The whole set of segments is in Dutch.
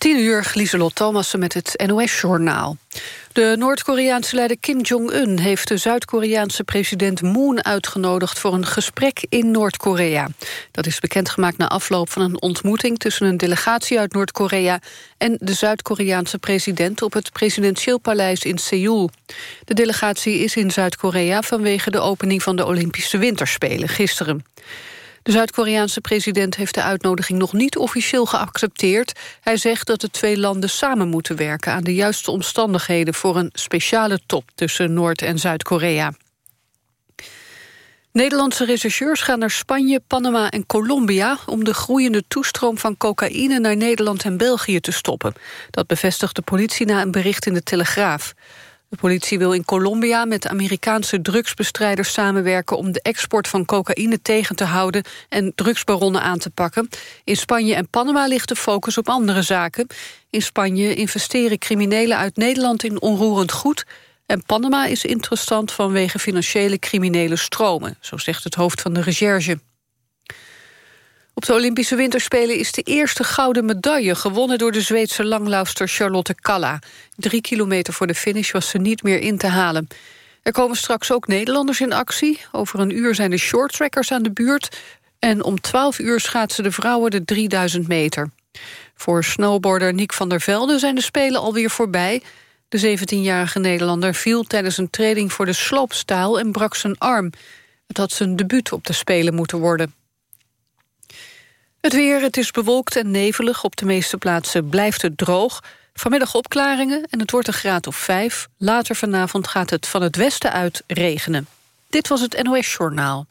10 uur, Lieselot Thomassen met het NOS-journaal. De Noord-Koreaanse leider Kim Jong-un heeft de Zuid-Koreaanse president Moon uitgenodigd voor een gesprek in Noord-Korea. Dat is bekendgemaakt na afloop van een ontmoeting tussen een delegatie uit Noord-Korea en de Zuid-Koreaanse president op het presidentieel paleis in Seoul. De delegatie is in Zuid-Korea vanwege de opening van de Olympische Winterspelen gisteren. De Zuid-Koreaanse president heeft de uitnodiging nog niet officieel geaccepteerd. Hij zegt dat de twee landen samen moeten werken aan de juiste omstandigheden voor een speciale top tussen Noord- en Zuid-Korea. Nederlandse rechercheurs gaan naar Spanje, Panama en Colombia... om de groeiende toestroom van cocaïne naar Nederland en België te stoppen. Dat bevestigt de politie na een bericht in de Telegraaf. De politie wil in Colombia met Amerikaanse drugsbestrijders samenwerken... om de export van cocaïne tegen te houden en drugsbaronnen aan te pakken. In Spanje en Panama ligt de focus op andere zaken. In Spanje investeren criminelen uit Nederland in onroerend goed... en Panama is interessant vanwege financiële criminele stromen... zo zegt het hoofd van de recherche. Op de Olympische Winterspelen is de eerste gouden medaille... gewonnen door de Zweedse langlaufster Charlotte Kalla. Drie kilometer voor de finish was ze niet meer in te halen. Er komen straks ook Nederlanders in actie. Over een uur zijn de shorttrackers aan de buurt... en om 12 uur schaatsen de vrouwen de 3000 meter. Voor snowboarder Nick van der Velde zijn de Spelen alweer voorbij. De 17-jarige Nederlander viel tijdens een training voor de sloopstaal... en brak zijn arm. Het had zijn debuut op de Spelen moeten worden. Het weer, het is bewolkt en nevelig. Op de meeste plaatsen blijft het droog. Vanmiddag opklaringen en het wordt een graad of vijf. Later vanavond gaat het van het westen uit regenen. Dit was het NOS Journaal.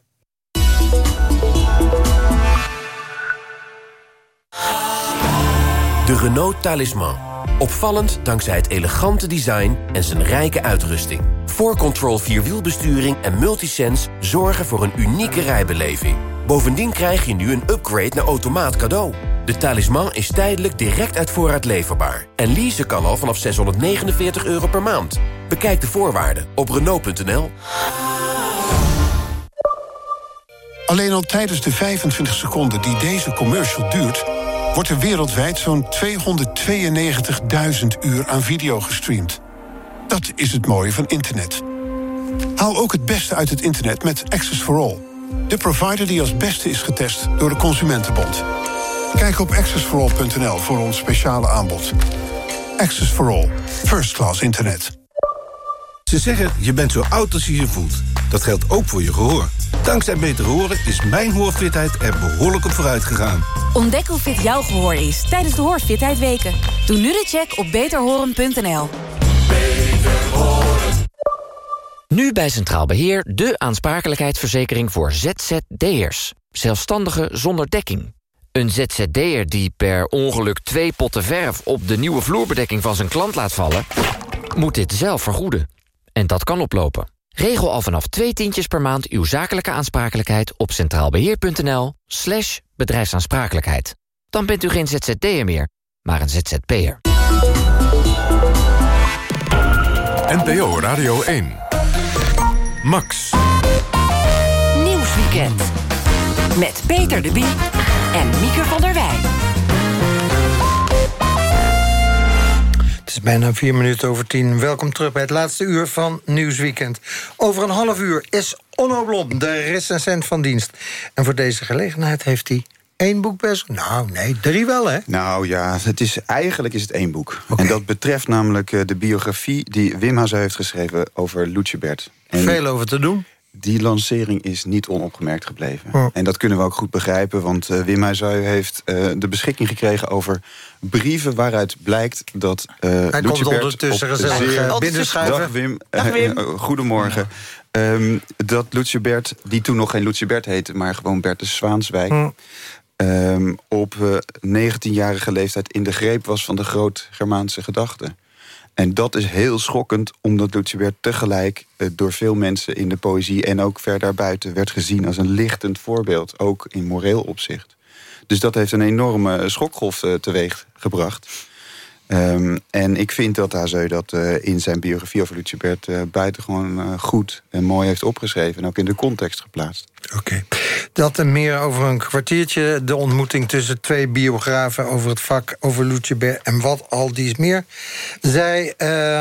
De Renault Talisman. Opvallend dankzij het elegante design en zijn rijke uitrusting. 4Control Vierwielbesturing en Multisense zorgen voor een unieke rijbeleving. Bovendien krijg je nu een upgrade naar automaat cadeau. De talisman is tijdelijk direct uit voorraad leverbaar. En leasen kan al vanaf 649 euro per maand. Bekijk de voorwaarden op Renault.nl. Alleen al tijdens de 25 seconden die deze commercial duurt... wordt er wereldwijd zo'n 292.000 uur aan video gestreamd. Dat is het mooie van internet. Haal ook het beste uit het internet met Access for All... De provider die als beste is getest door de Consumentenbond. Kijk op accessforall.nl voor ons speciale aanbod. Access for All. First class internet. Ze zeggen, je bent zo oud als je je voelt. Dat geldt ook voor je gehoor. Dankzij Beter Horen is mijn hoorfitheid er behoorlijk op vooruit gegaan. Ontdek hoe fit jouw gehoor is tijdens de Hoorfitheid Weken. Doe nu de check op beterhoren.nl. Nu bij Centraal Beheer de aansprakelijkheidsverzekering voor ZZD'ers. Zelfstandigen zonder dekking. Een ZZD'er die per ongeluk twee potten verf... op de nieuwe vloerbedekking van zijn klant laat vallen... moet dit zelf vergoeden. En dat kan oplopen. Regel al vanaf twee tientjes per maand uw zakelijke aansprakelijkheid... op centraalbeheer.nl slash bedrijfsaansprakelijkheid. Dan bent u geen ZZD'er meer, maar een ZZP'er. NPO Radio 1. Max. Nieuwsweekend. Met Peter de Bie en Mieke van der Wij. Het is bijna vier minuten over tien. Welkom terug bij het laatste uur van Nieuwsweekend. Over een half uur is Onno Blom, de recensent van dienst. En voor deze gelegenheid heeft hij één boek best. Nou, nee, drie wel, hè? Nou ja, het is, eigenlijk is het één boek. En dat betreft namelijk eh, de biografie die Wim Hazen heeft geschreven over Lucebert. En Veel over te doen. Die lancering is niet onopgemerkt gebleven. En dat kunnen we ook goed begrijpen, want uh, Wim Hazen heeft uh, de beschikking gekregen over brieven waaruit blijkt dat uh, Hij komt ondertussen gezellig binnenschuiven. Dag Wim, Dag Wim. goedemorgen. Ja. Um, dat Lucebert, die toen nog geen Lucebert heette, maar gewoon Bertus Zwaanswijk... Hm. Um, op uh, 19-jarige leeftijd in de greep was van de groot-Germaanse gedachte. En dat is heel schokkend, omdat Lucebert tegelijk uh, door veel mensen in de poëzie en ook ver daarbuiten werd gezien als een lichtend voorbeeld, ook in moreel opzicht. Dus dat heeft een enorme schokgolf uh, teweeg gebracht. Ehm, en ik vind dat Hazeu dat uh, in zijn biografie over Lucebert... Uh, buitengewoon uh, goed en mooi heeft opgeschreven... en ook in de context geplaatst. Oké. Dat en meer over een kwartiertje. De ontmoeting tussen twee biografen over het vak... over Lucebert en wat al die is meer. Zij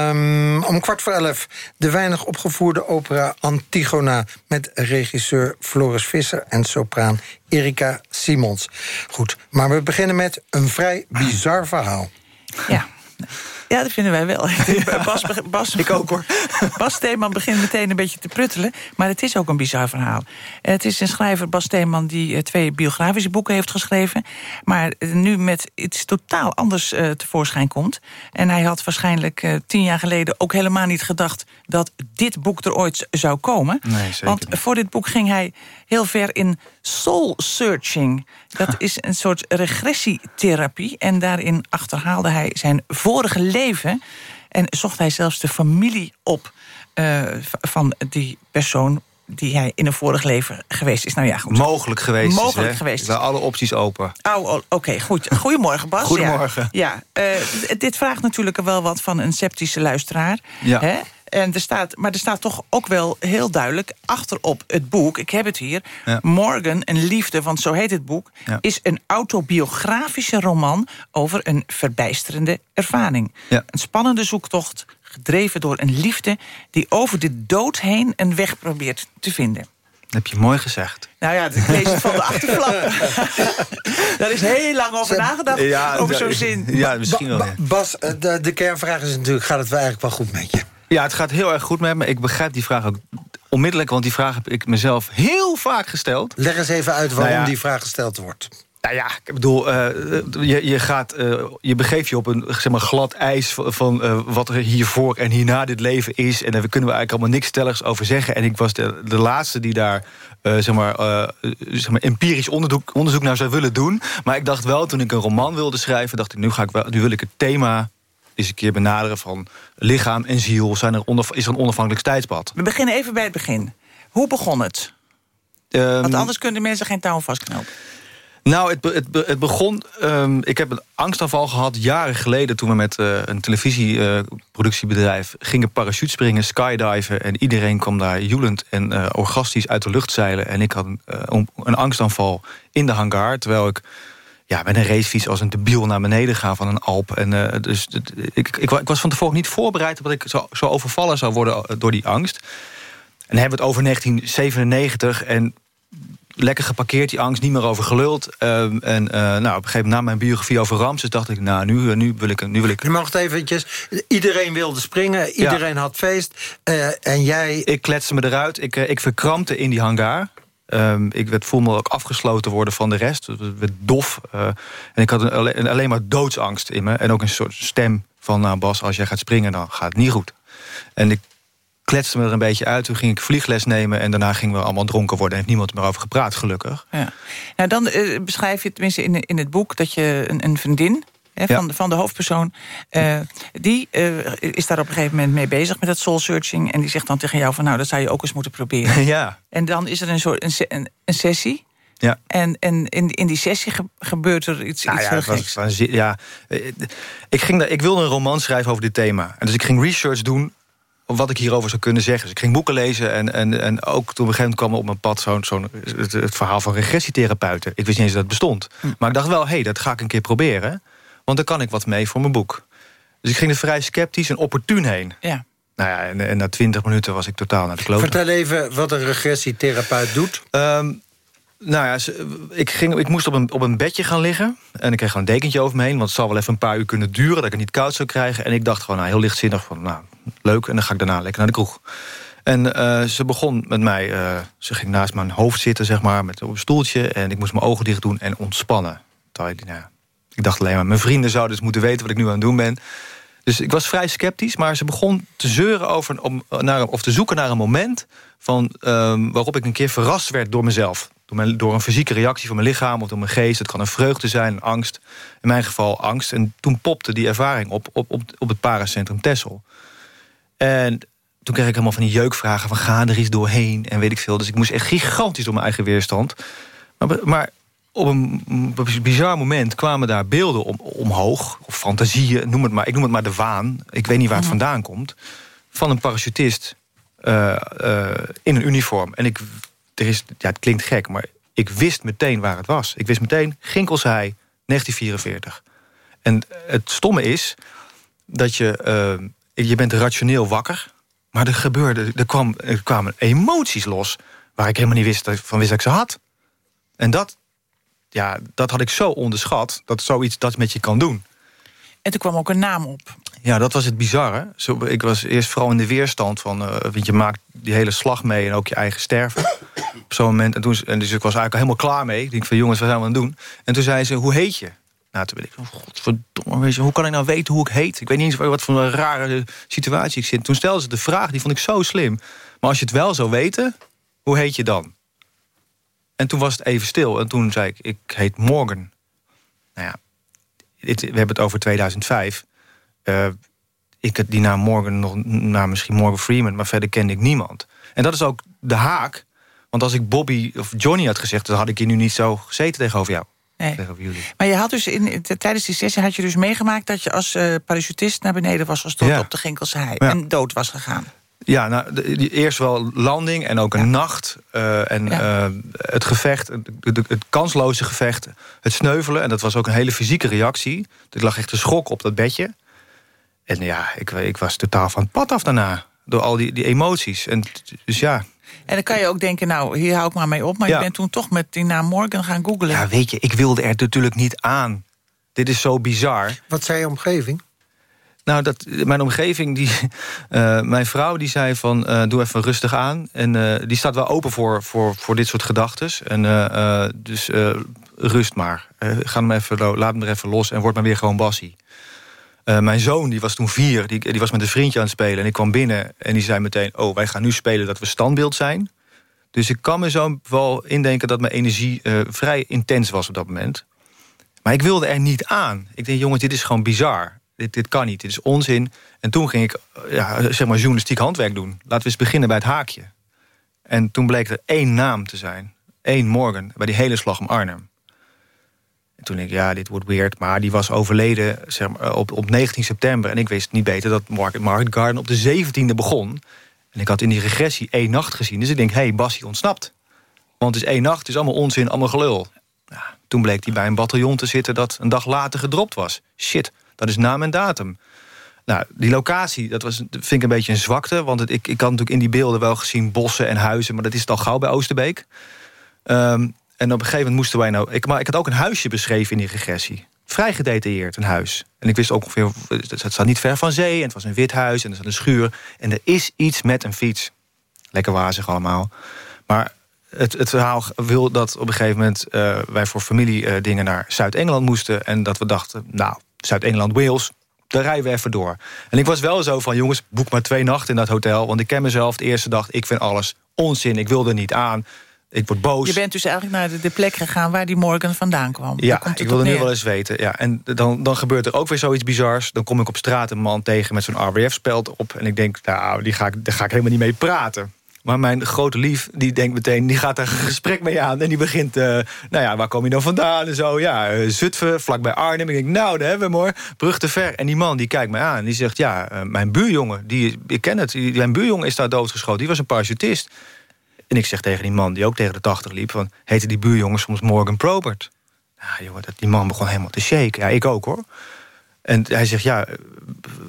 um, om kwart voor elf de weinig opgevoerde opera Antigona... met regisseur Floris Visser en sopraan Erika Simons. Goed, maar we beginnen met een vrij bizar verhaal. Ja. Ja, dat vinden wij wel. Bas, Bas, ik ook hoor. Bas Steeman begint meteen een beetje te pruttelen. Maar het is ook een bizar verhaal. Het is een schrijver, Bas Steeman, die eh, twee biografische boeken heeft geschreven. Maar nu met iets totaal anders uh, tevoorschijn komt. En hij had waarschijnlijk uh, tien jaar geleden ook helemaal niet gedacht... dat dit boek er ooit zou komen. Nee, Want voor dit boek ging hij heel ver in soul searching. Dat is een soort regressietherapie. En daarin achterhaalde hij zijn vorige leven... en zocht hij zelfs de familie op uh, van die persoon die hij in een vorig leven geweest is. Nou ja, goed. Mogelijk geweest Mogelijk is, geweest. Alle opties open. Oh, oh oké, okay, goed. Goedemorgen, Bas. Goedemorgen. Ja, ja uh, dit vraagt natuurlijk wel wat van een sceptische luisteraar. Ja. Hè? En er staat, maar er staat toch ook wel heel duidelijk achterop het boek... ik heb het hier, ja. Morgan, een liefde, want zo heet het boek... Ja. is een autobiografische roman over een verbijsterende ervaring. Ja. Een spannende zoektocht, gedreven door een liefde... die over de dood heen een weg probeert te vinden. Dat heb je mooi gezegd. Nou ja, ik lees het van de achterflap. Daar is heel lang over nagedacht, Ja, over zo'n zin. Ja, misschien wel. Bas, eh, de, de kernvraag is natuurlijk... gaat het wel eigenlijk wel goed met je? Ja, het gaat heel erg goed met me. Ik begrijp die vraag ook onmiddellijk, want die vraag heb ik mezelf heel vaak gesteld. Leg eens even uit waarom Nou ja. die vraag gesteld wordt. Nou ja, ik bedoel, eh, je, je, gaat, eh, je begeeft je op een zeg maar, glad ijs van, eh, wat er hiervoor en hierna dit leven is. En daar kunnen we eigenlijk allemaal niks stelligs over zeggen. En ik was de, de laatste die daar zeg maar, zeg maar, empirisch onderzoek, onderzoek naar zou willen doen. Maar ik dacht wel, toen ik een roman wilde schrijven, dacht ik, nu, ga ik wel, nu wil ik het thema eens een keer benaderen van lichaam en ziel. Zijn er onder, is er een onafhankelijk tijdspad? We beginnen even bij het begin. Hoe begon het? Ehm, Want anders kunnen mensen geen touw vastknopen. Nou, het, be- het, be- het begon... ehm, ik heb een angstaanval gehad jaren geleden... toen we met eh, een televisieproductiebedrijf gingen parachutespringen, skydiven... en iedereen kwam daar joelend en eh, orgastisch uit de lucht zeilen. En ik had een, eh, een, een angstaanval in de hangar... terwijl ik ja, met een racefiets als een debiel naar beneden ga van een Alp. En, eh, dus ik, ik, ik was van tevoren niet voorbereid... op dat ik zo, zo overvallen zou worden eh, door die angst. En dan hebben we het over 1997 en lekker geparkeerd, die angst, niet meer over geluld. Ehm, en eh, nou, op een gegeven moment na mijn biografie over Ramses... dacht ik, nou, nu, nu, wil, ik, nu wil ik... Je mag het eventjes. Iedereen wilde springen, iedereen had feest. en jij... Ik kletste me eruit, ik, ik verkrampte in die hangar. Ehm, ik werd, voelde me ook afgesloten worden van de rest. Het werd dof. eh, en ik had een, alleen, alleen maar doodsangst in me. En ook een soort stem van, nou Bas, als jij gaat springen... dan gaat het niet goed. En ik kletste me er een beetje uit. Toen ging ik vliegles nemen en daarna gingen we allemaal dronken worden. En heeft niemand meer over gepraat, gelukkig. Ja. Nou, dan eh, beschrijf je tenminste in, in het boek dat je een, een vriendin hè, Ja. van, de- van de hoofdpersoon, eh, die eh, is daar op een gegeven moment mee bezig met dat soul searching. En die zegt dan tegen jou van nou, dat zou je ook eens moeten proberen. ja, en dan is er een soort een, een, een sessie. ja. En, en in, in die sessie ge- gebeurt er iets, Nou iets ja, heel was geks. waanzin- ja, Eh, ik, ging, daar- ik wilde een roman schrijven over dit thema. En dus ik ging research doen wat ik hierover zou kunnen zeggen. Dus ik ging boeken lezen en, en, en ook toen op een gegeven moment kwam op mijn pad... zo'n zo'n het, het verhaal van regressietherapeuten. Ik wist niet eens dat het bestond. Maar ik dacht wel, hé, hey, dat ga ik een keer proberen. Want dan kan ik wat mee voor mijn boek. Dus ik ging er vrij sceptisch en opportun heen. Ja. Nou ja, en, en na twintig minuten was ik totaal naar de klote. Vertel even wat een regressietherapeut doet. Ehm, nou ja, ik, ging, ik moest op een, op een bedje gaan liggen. En ik kreeg gewoon een dekentje over me heen. Want het zal wel even een paar uur kunnen duren... dat ik het niet koud zou krijgen. En ik dacht gewoon nou, heel lichtzinnig van... nou, leuk, en dan ga ik daarna lekker naar de kroeg. En eh, ze begon met mij... eh, ze ging naast mijn hoofd zitten, zeg maar, met op een stoeltje. En ik moest mijn ogen dicht doen en ontspannen. Terwijl ik, nou, ik dacht alleen maar... mijn vrienden zouden dus moeten weten wat ik nu aan het doen ben. Dus ik was vrij sceptisch, maar ze begon te zeuren over... Om, naar, of te zoeken naar een moment van, ehm, waarop ik een keer verrast werd door mezelf. Door, door een fysieke reactie van mijn lichaam of door mijn geest. Het kan een vreugde zijn, een angst. In mijn geval angst. En toen popte die ervaring op op, op, op het paracentrum Tessel. En toen kreeg ik helemaal van die jeukvragen van ga er iets doorheen en weet ik veel. Dus ik moest echt gigantisch door mijn eigen weerstand. Maar, maar op een bizar moment kwamen daar beelden om, omhoog. Of fantasieën, noem het maar. Ik noem het maar de waan. Ik weet niet waar het vandaan komt. Van een parachutist eh, eh, in een uniform. En ik, er is, ja, het klinkt gek, maar ik wist meteen waar het was. Ik wist meteen, Ginkelshei, 1944. En het stomme is dat je... eh, je bent rationeel wakker, maar er gebeurde... Er, kwam, er kwamen emoties los waar ik helemaal niet wist dat, van wist dat ik ze had. En dat, ja, dat had ik zo onderschat, dat zoiets dat met je kan doen. En toen kwam ook een naam op. Ja, dat was het bizarre. Zo, ik was eerst vooral in de weerstand van... eh, want je maakt die hele slag mee en ook je eigen sterven. Op zo'n moment. En, toen, en dus ik was eigenlijk al helemaal klaar mee. Ik denk van, jongens, wat zijn we aan het doen? En toen zei ze, hoe heet je? Nou, toen ben ik van, godverdomme, hoe kan ik nou weten hoe ik heet? Ik weet niet eens wat voor een rare situatie ik zit. Toen stelde ze de vraag, die vond ik zo slim. Maar als je het wel zou weten, hoe heet je dan? En toen was het even stil. En toen zei ik, ik heet Morgan. Nou ja, dit, we hebben het over 2005. Eh, ik had die naam Morgan nog, nou, misschien Morgan Freeman, maar verder kende ik niemand. En dat is ook de haak. Want als ik Bobby of Johnny had gezegd, dan had ik hier nu niet zo gezeten tegenover jou. Nee. Tegenover jullie. Maar je had dus in, tijdens die sessie had je dus meegemaakt... dat je als eh, parachutist naar beneden was gestopt Ja. op de Ginkelse hei. Ja. En dood was gegaan. Ja, nou, de- eerst wel landing en ook een nacht. eh, en Ja. eh, het gevecht, het, kansloze gevecht, het sneuvelen. En dat was ook een hele fysieke reactie. Ik lag echt te schok op dat bedje. En ja, ik, ik was totaal van het pad af daarna. Door al die, die emoties. En, dus ja, En dan kan je ook denken, nou, hier hou ik maar mee op. Maar Ja. je bent toen toch met die naam Morgan gaan googlen. ja, weet je, ik wilde er natuurlijk niet aan. Dit is zo bizar. Wat zei je omgeving? Nou, dat, mijn omgeving, die, eh, mijn vrouw die zei van eh, doe even rustig aan. En eh, die staat wel open voor, voor, voor dit soort gedachten. En dus rust maar. Ga hem even, laat hem er even los en word maar weer gewoon bassie. Mijn zoon, die was toen vier, die, die was met een vriendje aan het spelen. En ik kwam binnen en die zei meteen... oh, wij gaan nu spelen dat we standbeeld zijn. Dus ik kan me zo wel indenken dat mijn energie vrij intens was op dat moment. Maar ik wilde er niet aan. Ik denk, jongens, dit is gewoon bizar. Dit, dit kan niet, dit is onzin. En toen ging ik eh, ja, zeg maar journalistiek handwerk doen. Laten we eens beginnen bij het haakje. En toen bleek er één naam te zijn. Eén Morgan, bij die hele slag om Arnhem. En toen denk ik, ja, dit wordt weird. Maar die was overleden zeg maar, op, op 19 september. En ik wist niet beter dat Market, Market Garden op de 17e begon. En ik had in die regressie één nacht gezien. Dus ik denk, hé, hey, Bassie ontsnapt. Want het is één nacht, het is allemaal onzin, allemaal gelul. Ja, toen bleek hij bij een bataljon te zitten dat een dag later gedropt was. Shit, dat is naam en datum. Nou, die locatie, dat was, vind ik een beetje een zwakte. Want ik, ik had natuurlijk in die beelden wel gezien bossen en huizen... maar dat is het al gauw bij Oosterbeek. Ehm, en op een gegeven moment moesten wij nou... Ik, maar ik had ook een huisje beschreven in die regressie. Vrij gedetailleerd, een huis. En ik wist ook ongeveer... Het staat niet ver van zee en het was een wit huis... en er zat een schuur. En er is iets met een fiets. Lekker wazig allemaal. Maar het, het verhaal wil dat op een gegeven moment... eh, wij voor familie eh, naar Zuid-Engeland moesten... en dat we dachten, nou, Zuid-Engeland, Wales... daar rijden we even door. En ik was wel zo van, jongens, boek maar twee nachten in dat hotel... want ik ken mezelf de eerste dag, ik vind alles onzin... ik wil er niet aan, ik word boos. Je bent dus eigenlijk naar de, de plek gegaan waar die Morgan vandaan kwam. Ja, komt ik wilde nu wel eens weten. Ja. En dan, dan gebeurt er ook weer zoiets bizars. Dan kom ik op straat een man tegen met zo'n RWF-speld op... en ik denk, nou, die ga ik, daar ga ik helemaal niet mee praten. Maar mijn grote lief, die denkt meteen, die gaat daar een gesprek mee aan... en die begint, eh, nou ja, waar kom je dan vandaan? En zo, ja, eh, Zutphen, vlakbij Arnhem. Ik denk, nou, daar hebben we hem hoor, brug te ver. En die man, die kijkt mij aan en die zegt... ja, eh, mijn buurjongen, die, ik ken het, die, mijn buurjongen is daar doodgeschoten. Die was een parachutist. En ik zeg tegen die man, die ook tegen de 80 liep... van, heette die buurjongen soms Morgan Probert? Nou, jongen, dat, die man begon helemaal te shaken. Ja, ik ook, hoor. En hij zegt, ja,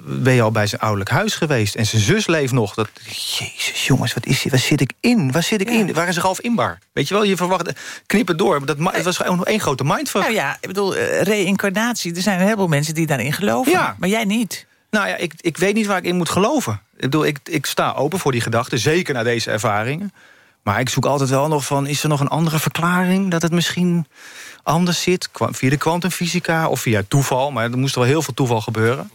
ben je al bij zijn ouderlijk huis geweest? En zijn zus leeft nog. Dat, Jezus, jongens, wat is hier? Waar zit ik in? Waar zit ik in? Waar is er half inbar? Weet je wel, je verwacht, knip het door. Dat, ma- het was gewoon nog één grote mindfuck. Nou ja, ik bedoel, eh, reïncarnatie. Er zijn een heleboel mensen die daarin geloven. Ja. Maar jij niet. Nou ja, ik, ik weet niet waar ik in moet geloven. Ik, bedoel, ik, ik sta open voor die gedachten, zeker na deze ervaringen. Maar ik zoek altijd wel nog van, is er nog een andere verklaring... dat het misschien anders zit, via de kwantumfysica of via toeval. Maar er moest wel heel veel toeval gebeuren.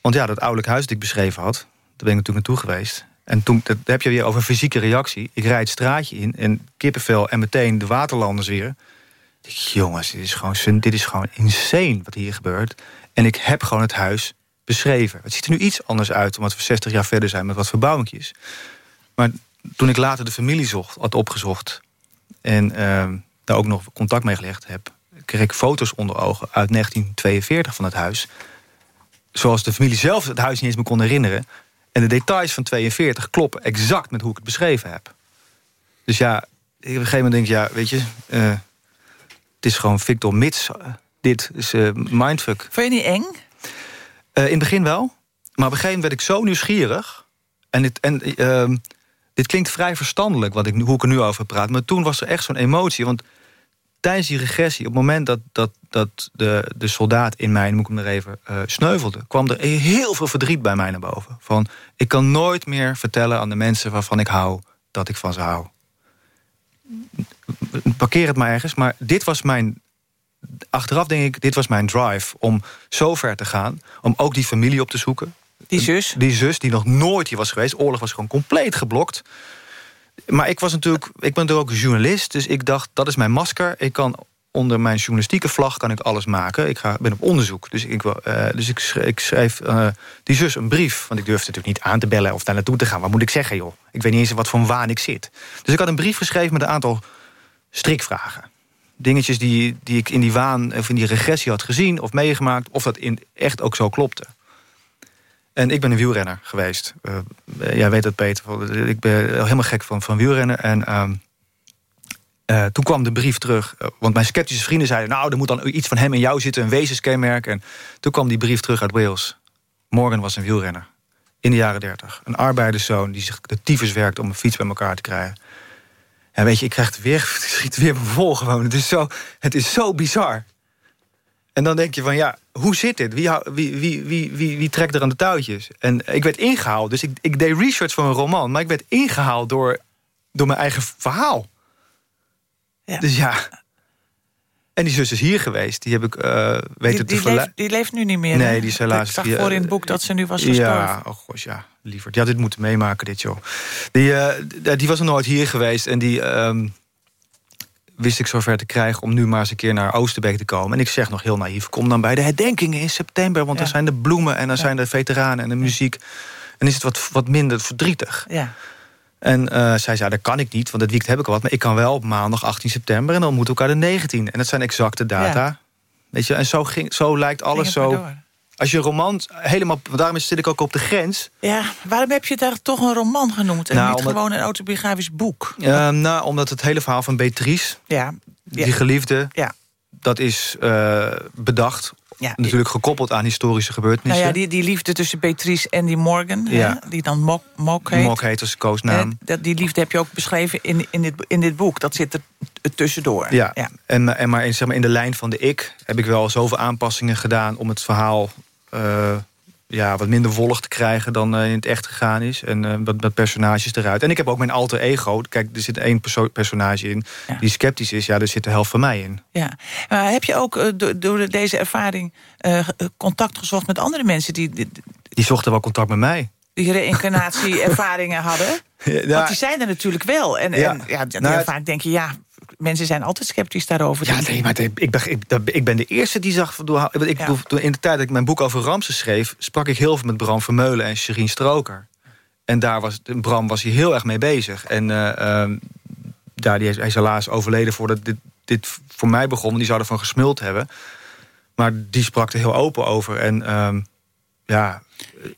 Want ja, dat ouderlijk huis dat ik beschreven had... daar ben ik natuurlijk naartoe geweest. En toen dat heb je weer over fysieke reactie. Ik rijd het straatje in en kippenvel en meteen de waterlanders weer. Ik jongens, dit is, gewoon, dit is gewoon insane wat hier gebeurt. En ik heb gewoon het huis beschreven. Het ziet er nu iets anders uit, omdat we 60 jaar verder zijn... met wat verbouwingjes. Maar toen ik later de familie zocht, had opgezocht... en ehm, daar ook nog contact mee gelegd heb... kreeg ik foto's onder ogen uit 1942 van het huis. Zoals de familie zelf het huis niet eens me kon herinneren. En de details van 42 kloppen exact met hoe ik het beschreven heb. Dus ja, op een gegeven moment denk ik, ja, weet je... Uh, het is gewoon Victor Mits. Uh, dit is uh, mindfuck. Vond je niet eng? in het begin wel. Maar op een gegeven moment werd ik zo nieuwsgierig. En, dit, en ehm, dit klinkt vrij verstandelijk, wat ik, hoe ik er nu over praat. Maar toen was er echt zo'n emotie. Want tijdens die regressie, op het moment dat, dat, dat de, de soldaat in mij, moet ik hem er even, uh, sneuvelde... kwam er heel veel verdriet bij mij naar boven. Van, ik kan nooit meer vertellen aan de mensen waarvan ik hou... dat ik van ze hou. Parkeer het maar ergens, maar dit was mijn... Achteraf denk ik, dit was mijn drive om zo ver te gaan... om ook die familie op te zoeken. Die zus? Die zus, die nog nooit hier was geweest. Oorlog was gewoon compleet geblokt. Maar ik, was natuurlijk, ik ben natuurlijk ook journalist, dus ik dacht, dat is mijn masker. Ik kan onder mijn journalistieke vlag kan ik alles maken. Ik ga, ben op onderzoek. Dus ik, uh, dus ik schreef, ik uh, die zus een brief. Want ik durfde natuurlijk niet aan te bellen of daar naartoe te gaan. Wat moet ik zeggen, joh? Ik weet niet eens wat voor waan ik zit. Dus ik had een brief geschreven met een aantal strikvragen. Dingetjes die, die ik in die waan of in die regressie had gezien of meegemaakt... of dat in echt ook zo klopte. En ik ben een wielrenner geweest. Uh, jij weet dat, Peter. Ik ben helemaal gek van, van wielrennen. En uh, uh, toen kwam de brief terug. want mijn sceptische vrienden zeiden... nou, er moet dan iets van hem en jou zitten, een wezenskenmerk. En toen kwam die brief terug uit Wales. Morgan was een wielrenner. In de jaren dertig. Een arbeiderszoon die zich de tyfus werkt om een fiets bij elkaar te krijgen. En weet je, ik krijg het weer, schiet weer me vol gewoon. Het is zo, het is zo bizar. En dan denk je van, ja, hoe zit dit? Wie, wie, wie, wie, wie, trekt er aan de touwtjes? En ik werd ingehaald, dus ik, ik deed research voor een roman... maar ik werd ingehaald door, door mijn eigen verhaal. Ja. Dus ja... En die zus is hier geweest. Die heb ik uh, weten die, te verleiden. Die leeft nu niet meer. Nee, die is helaas... Ik zag voor in het boek dat ze nu was gestorven. Ja, oh gosh, ja. Liever. Die had dit moeten meemaken, dit joh. Die, uh, die was nog nooit hier geweest. En die... Um, wist ik zover te krijgen om nu maar eens een keer naar Oosterbeek te komen. En ik zeg nog heel naïef, kom dan bij de herdenkingen in september... want ja. dan zijn de bloemen en dan ja. zijn de veteranen en de muziek. En is het wat, wat minder verdrietig. Ja. En uh, zij zei, dat kan ik niet, want het weekend heb ik al wat... maar ik kan wel op maandag 18 september en dan moeten we elkaar de 19. En dat zijn exacte data. Weet je, en zo, ging, zo lijkt alles zo... Als je een roman helemaal... Daarom zit ik ook op de grens. Ja, waarom heb je daar toch een roman genoemd... en nou, niet omdat, gewoon een autobiografisch boek? Uh, nou, omdat het hele verhaal van Beatrice... Ja, die ja. geliefde, ja. dat is uh, bedacht... Ja, natuurlijk gekoppeld aan historische gebeurtenissen. Nou ja, die, die liefde tussen Beatrice en die Morgan, ja. hè, die dan Mok, Mok heet. Mok heet als koosnaam. Dat, die liefde heb je ook beschreven in, in, dit, in dit boek. Dat zit er tussendoor. Ja, ja. En, en maar in, zeg maar in de lijn van de ik... heb ik wel zoveel aanpassingen gedaan om het verhaal ja, wat minder wollig te krijgen dan uh, in het echt gegaan is. En uh, wat, wat personages eruit. En ik heb ook mijn alter ego. Kijk, er zit één perso personage in ja. die sceptisch is. Ja, er zit de helft van mij in. Ja. Maar heb je ook do door deze ervaring contact gezocht met andere mensen? Die, die, die zochten wel contact met mij. Die reïncarnatie-ervaringen hadden? Ja, Want die zijn er natuurlijk wel. En ja, en, ja nou, vaak denk je, ja, mensen zijn altijd sceptisch daarover. Ja, nee, maar ik, ik, ik, ben de eerste die zag... Ik, ja. In de tijd dat ik mijn boek over Ramses schreef... sprak ik heel veel met Bram Vermeulen en Sherine Stroker. En daar was, Bram was hier heel erg mee bezig. En uh, um, daar, die, hij is helaas overleden voordat dit, dit voor mij begon. Die zou ervan gesmuld hebben. Maar die sprak er heel open over. En um, ja...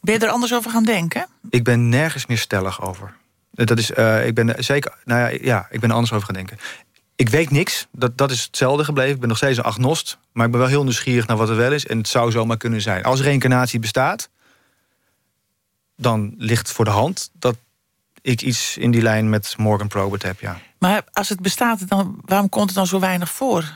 Ben je er anders over gaan denken? Ik ben nergens meer stellig over. Dat is, uh, ik ben zeker, nou ja, ja, ik ben er anders over gaan denken. Ik weet niks, dat, dat is hetzelfde gebleven. Ik ben nog steeds een agnost, maar ik ben wel heel nieuwsgierig naar wat er wel is. En het zou zomaar kunnen zijn. Als reïncarnatie bestaat, dan ligt het voor de hand dat ik iets in die lijn met Morgan Probert heb, ja. Maar als het bestaat, dan, waarom komt het dan zo weinig voor?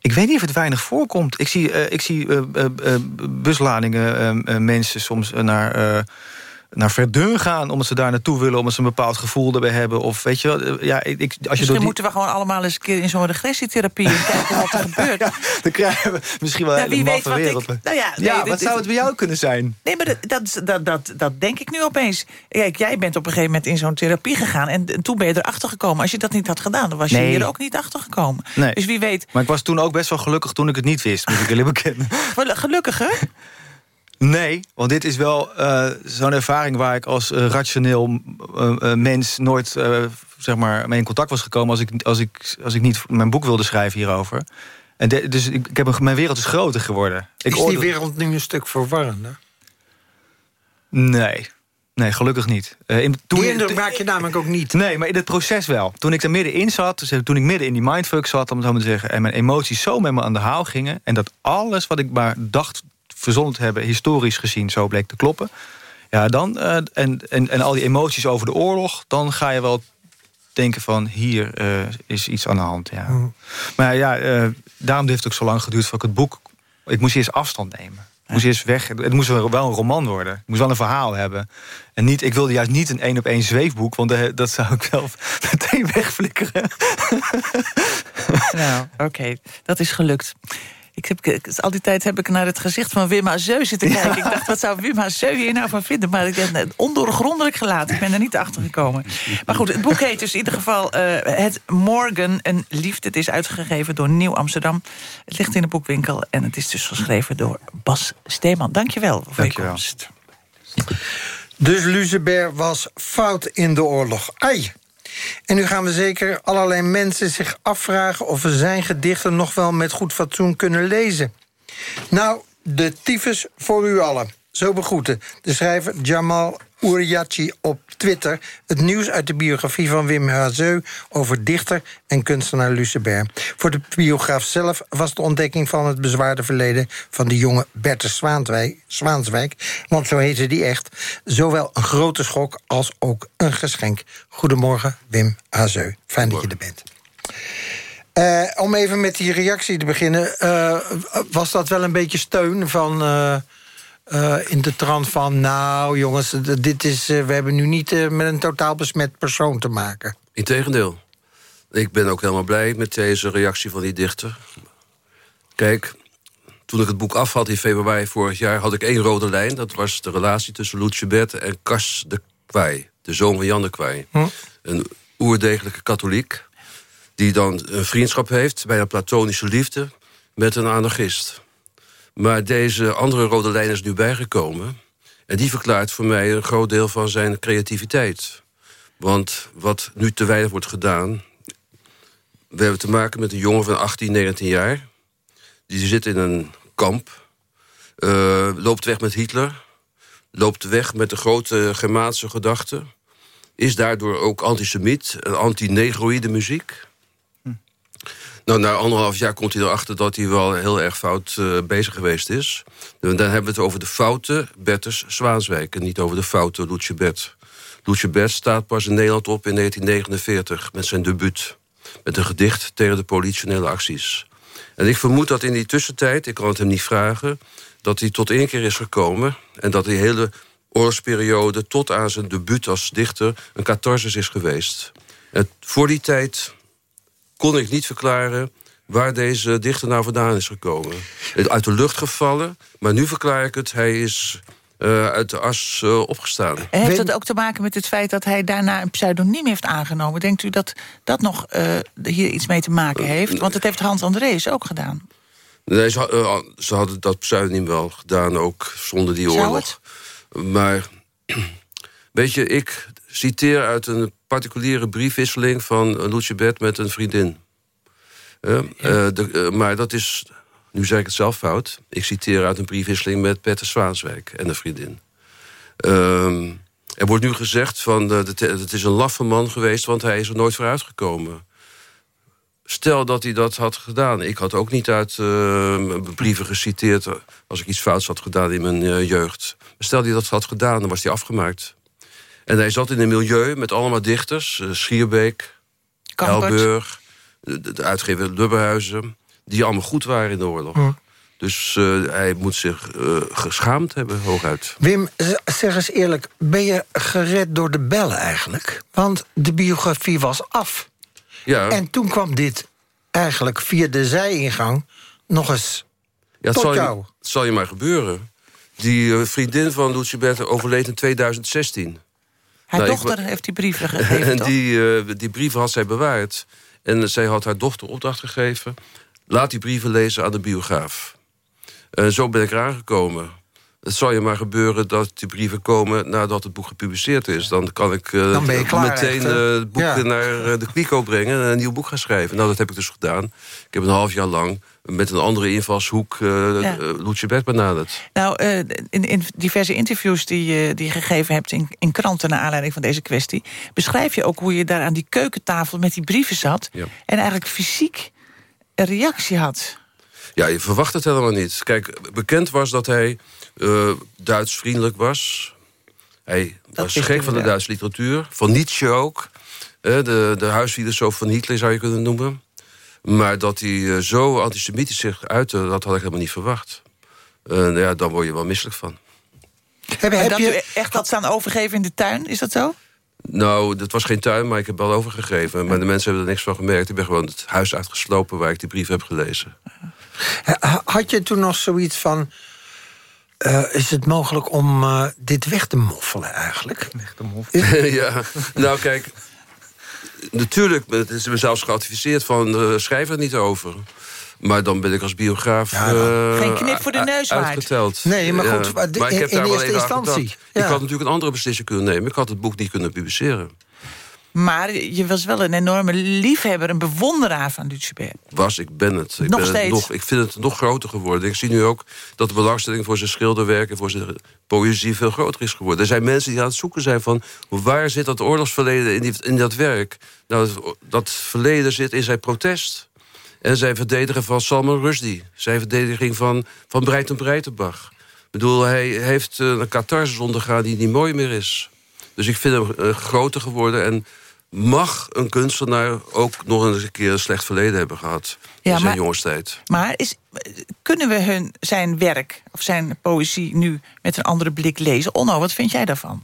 Ik weet niet of het weinig voorkomt. Ik zie, uh, ik zie uh, uh, busladingen mensen soms naar naar Verdun gaan... omdat ze daar naartoe willen, omdat ze een bepaald gevoel erbij hebben. Of weet je wel, ja, ik, als je misschien die... moeten we gewoon allemaal eens een keer in zo'n regressietherapie... en kijken wat er gebeurt. Ja, dan krijgen we misschien wel weet wat wereld. Ik, nou ja, nee, ja wat zou het bij jou kunnen zijn? Nee, maar dat, dat, dat, dat denk ik nu opeens. Kijk, jij bent op een gegeven moment in zo'n therapie gegaan... En, en, toen ben je erachter gekomen. Als je dat niet had gedaan, dan was je hier ook niet achter gekomen. Nee. Dus wie weet... Maar ik was toen ook best wel gelukkig toen ik het niet wist, moet ik jullie bekennen. Gelukkig, hè? Nee, want dit is wel uh, zo'n ervaring waar ik als uh, rationeel uh, mens nooit zeg maar mee in contact was gekomen als ik, als, ik, als ik niet mijn boek wilde schrijven hierover. En de- dus ik, ik heb een, mijn wereld is groter geworden. Ik Is die wereld nu een stuk verwarrender? Nee. Nee, gelukkig niet. Eh, in, toen Die indruk maak je namelijk ook niet. Nee, maar in het proces wel. Toen ik er middenin zat, dus toen ik midden in die mindfuck zat... om het zo maar te zeggen, en mijn emoties zo met me aan de haal gingen... en dat alles wat ik maar dacht verzonnen hebben... historisch gezien zo bleek te kloppen... ja, dan, eh, en, en, en al die emoties over de oorlog... dan ga je wel denken van, hier eh, is iets aan de hand. Ja. Maar ja, eh, daarom heeft het ook zo lang geduurd... voor ik het boek... Ik moest eerst afstand nemen. Ik moest eerst weg. Het moest wel een roman worden. Het moest wel een verhaal hebben. En niet, ik wilde juist niet een één op één zweefboek... want dat zou ik wel meteen wegflikkeren. Nou, oké, dat is gelukt. Ik heb, al die tijd heb ik naar het gezicht van Wim Hazeu zitten kijken. Ik dacht, wat zou Wim Hazeu hier nou van vinden? Maar ik ben ondoorgrondelijk gelaten. Ik ben er niet achter gekomen. Maar goed, het boek heet dus in ieder geval eh, Het Morgen, een liefde. Het is uitgegeven door Nieuw Amsterdam. Het ligt in de boekwinkel en het is dus geschreven door Bas Steeman. Dankjewel voor je komst. Dus Lucebert was fout in de oorlog. Ai! En nu gaan we zeker allerlei mensen zich afvragen... of we zijn gedichten nog wel met goed fatsoen kunnen lezen. Nou, de tyfus voor u allen. Zo begroeten de schrijver Jamal Ouriachi op Twitter... het nieuws uit de biografie van Wim Hazeu... over dichter en kunstenaar Lucebert. Voor de biograaf zelf was de ontdekking van het bezwaarde verleden... van de jonge Bertus Zwaanswijk, want zo heette die echt... zowel een grote schok als ook een geschenk. Goedemorgen, Wim Hazeu. Fijn dat je er bent. Eh, om even met die reactie te beginnen... eh, was dat wel een beetje steun van... eh, eh, in de trant van, nou jongens, dit is, eh, we hebben nu niet eh, met een totaal besmet persoon te maken. Integendeel. Ik ben ook helemaal blij met deze reactie van die dichter. Kijk, toen ik het boek af had in februari vorig jaar... had ik één rode lijn. Dat was de relatie tussen Loetje Bert en Cas de Kwai. De zoon van Jan de Kwai. Een oerdegelijke katholiek... die dan een vriendschap heeft bij een platonische liefde... met een anarchist. Maar deze andere rode lijn is nu bijgekomen... en die verklaart voor mij een groot deel van zijn creativiteit. Want wat nu te weinig wordt gedaan... we hebben te maken met een jongen van 18, 19 jaar... die zit in een kamp, eh, loopt weg met Hitler... loopt weg met de grote Germaanse gedachten... is daardoor ook antisemiet, anti-negroïde muziek... Nou, na anderhalf jaar komt hij erachter dat hij wel heel erg fout eh, bezig geweest is. Dan hebben we het over de foute Bertus Zwaanswijk... en niet over de foute Loetje Bert. Loetje Bert staat pas in Nederland op in 1949 met zijn debuut. Met een gedicht tegen de politionele acties. En ik vermoed dat in die tussentijd, ik kan het hem niet vragen... dat hij tot één keer is gekomen... en dat die hele oorlogsperiode tot aan zijn debuut als dichter... een catharsis is geweest. En voor die tijd kon ik niet verklaren waar deze dichter nou vandaan is gekomen. Het Uit de lucht gevallen, maar nu verklaar ik het... hij is eh, uit de as eh, opgestaan. Heeft dat ook te maken met het feit dat hij daarna een pseudoniem heeft aangenomen? Denkt u dat dat nog eh, hier iets mee te maken heeft? Want het heeft Hans Andrees ook gedaan. Nee, ze, ze hadden dat pseudoniem wel gedaan, ook zonder die Zou oorlog. Maar, weet je, ik citeer uit een particuliere briefwisseling... van uh, Loetje Bert met een vriendin. Eh, eh, de, eh, maar dat is, nu zeg ik het zelf fout... ik citeer uit een briefwisseling met Peter Zwaanswijk en een vriendin. Ehm, er wordt nu gezegd van, eh, het is een laffe man geweest... want hij is er nooit voor uitgekomen. Stel dat hij dat had gedaan. Ik had ook niet uit eh, brieven geciteerd... als ik iets fouts had gedaan in mijn eh, jeugd. Stel dat hij dat had gedaan, dan was hij afgemaakt. En hij zat in een milieu met allemaal dichters. eh, Schierbeek, Kampert. Elburg, de, uitgever Lubberhuizen... die allemaal goed waren in de oorlog. Dus eh, hij moet zich eh, geschaamd hebben, hooguit. Wim, zeg eens eerlijk, ben je gered door de bellen eigenlijk? Want de biografie was af. Ja. En toen kwam dit eigenlijk via de zijingang nog eens Ja, het tot zal je, jou. het zal je maar gebeuren. Die vriendin van Lucie Berthe overleed in 2016. Haar Nou, dochter heeft die brieven gegeven, en die, eh, die brieven had zij bewaard. En zij had haar dochter opdracht gegeven... laat die brieven lezen aan de biograaf. En zo ben ik eraan gekomen. Het zal je maar gebeuren dat die brieven komen nadat het boek gepubliceerd is. Dan kan ik uh, Dan klaar, meteen echt, uh, het boek Ja. naar uh, de Kliko brengen... en een nieuw boek gaan schrijven. Nou, dat heb ik dus gedaan. Ik heb een half jaar lang met een andere invalshoek... Uh, Ja. Loetje Bert benaderd. Nou, eh, in, in diverse interviews die, je- die je gegeven hebt in, in kranten... naar aanleiding van deze kwestie... beschrijf je ook hoe je daar aan die keukentafel met die brieven zat... Ja. en eigenlijk fysiek een reactie had. Ja, je verwacht het helemaal niet. Kijk, bekend was dat hij eh, Duits vriendelijk was. Hij was wist gek van de. Duitse literatuur. Van Nietzsche ook. Eh, de, de huisfilosoof van Hitler zou je kunnen noemen. Maar dat hij eh, zo antisemitisch zich uitte, dat had ik helemaal niet verwacht. Eh, nou ja, dan word je wel misselijk van. Heb, heb dat je, echt dat staan overgeven in de tuin, is dat zo? Nou, dat was geen tuin, maar ik heb wel overgegeven. Maar de mensen hebben er niks van gemerkt. Ik ben gewoon het huis uitgeslopen waar ik die brief heb gelezen. ha- had je toen nog zoiets van... eh, is het mogelijk om eh, dit weg te moffelen eigenlijk? ja, nou kijk, natuurlijk, het is me zelfs geadviseerd van uh, schrijf er niet over. Maar dan ben ik als biograaf Ja, uh, Geen knip voor de neus waard. uitgeteld. Nee, maar goed, maar de- ik in- heb in daar wel eerste instantie, ja. Ik had natuurlijk een andere beslissing kunnen nemen. Ik had het boek niet kunnen publiceren. Maar je was wel een enorme liefhebber, een bewonderaar van Lucebert. Was, ik ben het. Ik, Nog ben het steeds? nog, ik vind het nog groter geworden. Ik zie nu ook dat de belangstelling voor zijn schilderwerk... en voor zijn poëzie veel groter is geworden. Er zijn mensen die aan het zoeken zijn van... waar zit dat oorlogsverleden in, die, in dat werk? Nou, dat, dat verleden zit in zijn protest. En zijn verdedigen van Salman Rushdie. Zijn verdediging van, van Breiten Breitenbach. Ik bedoel, hij heeft eh, een catharsis ondergaan die niet mooi meer is. Dus ik vind hem eh, groter geworden en mag een kunstenaar ook nog eens een keer een slecht verleden hebben gehad. Ja, in zijn maar- jongenstijd. Maar is, kunnen we hun, zijn werk of zijn poëzie nu met een andere blik lezen? Onno, wat vind jij daarvan?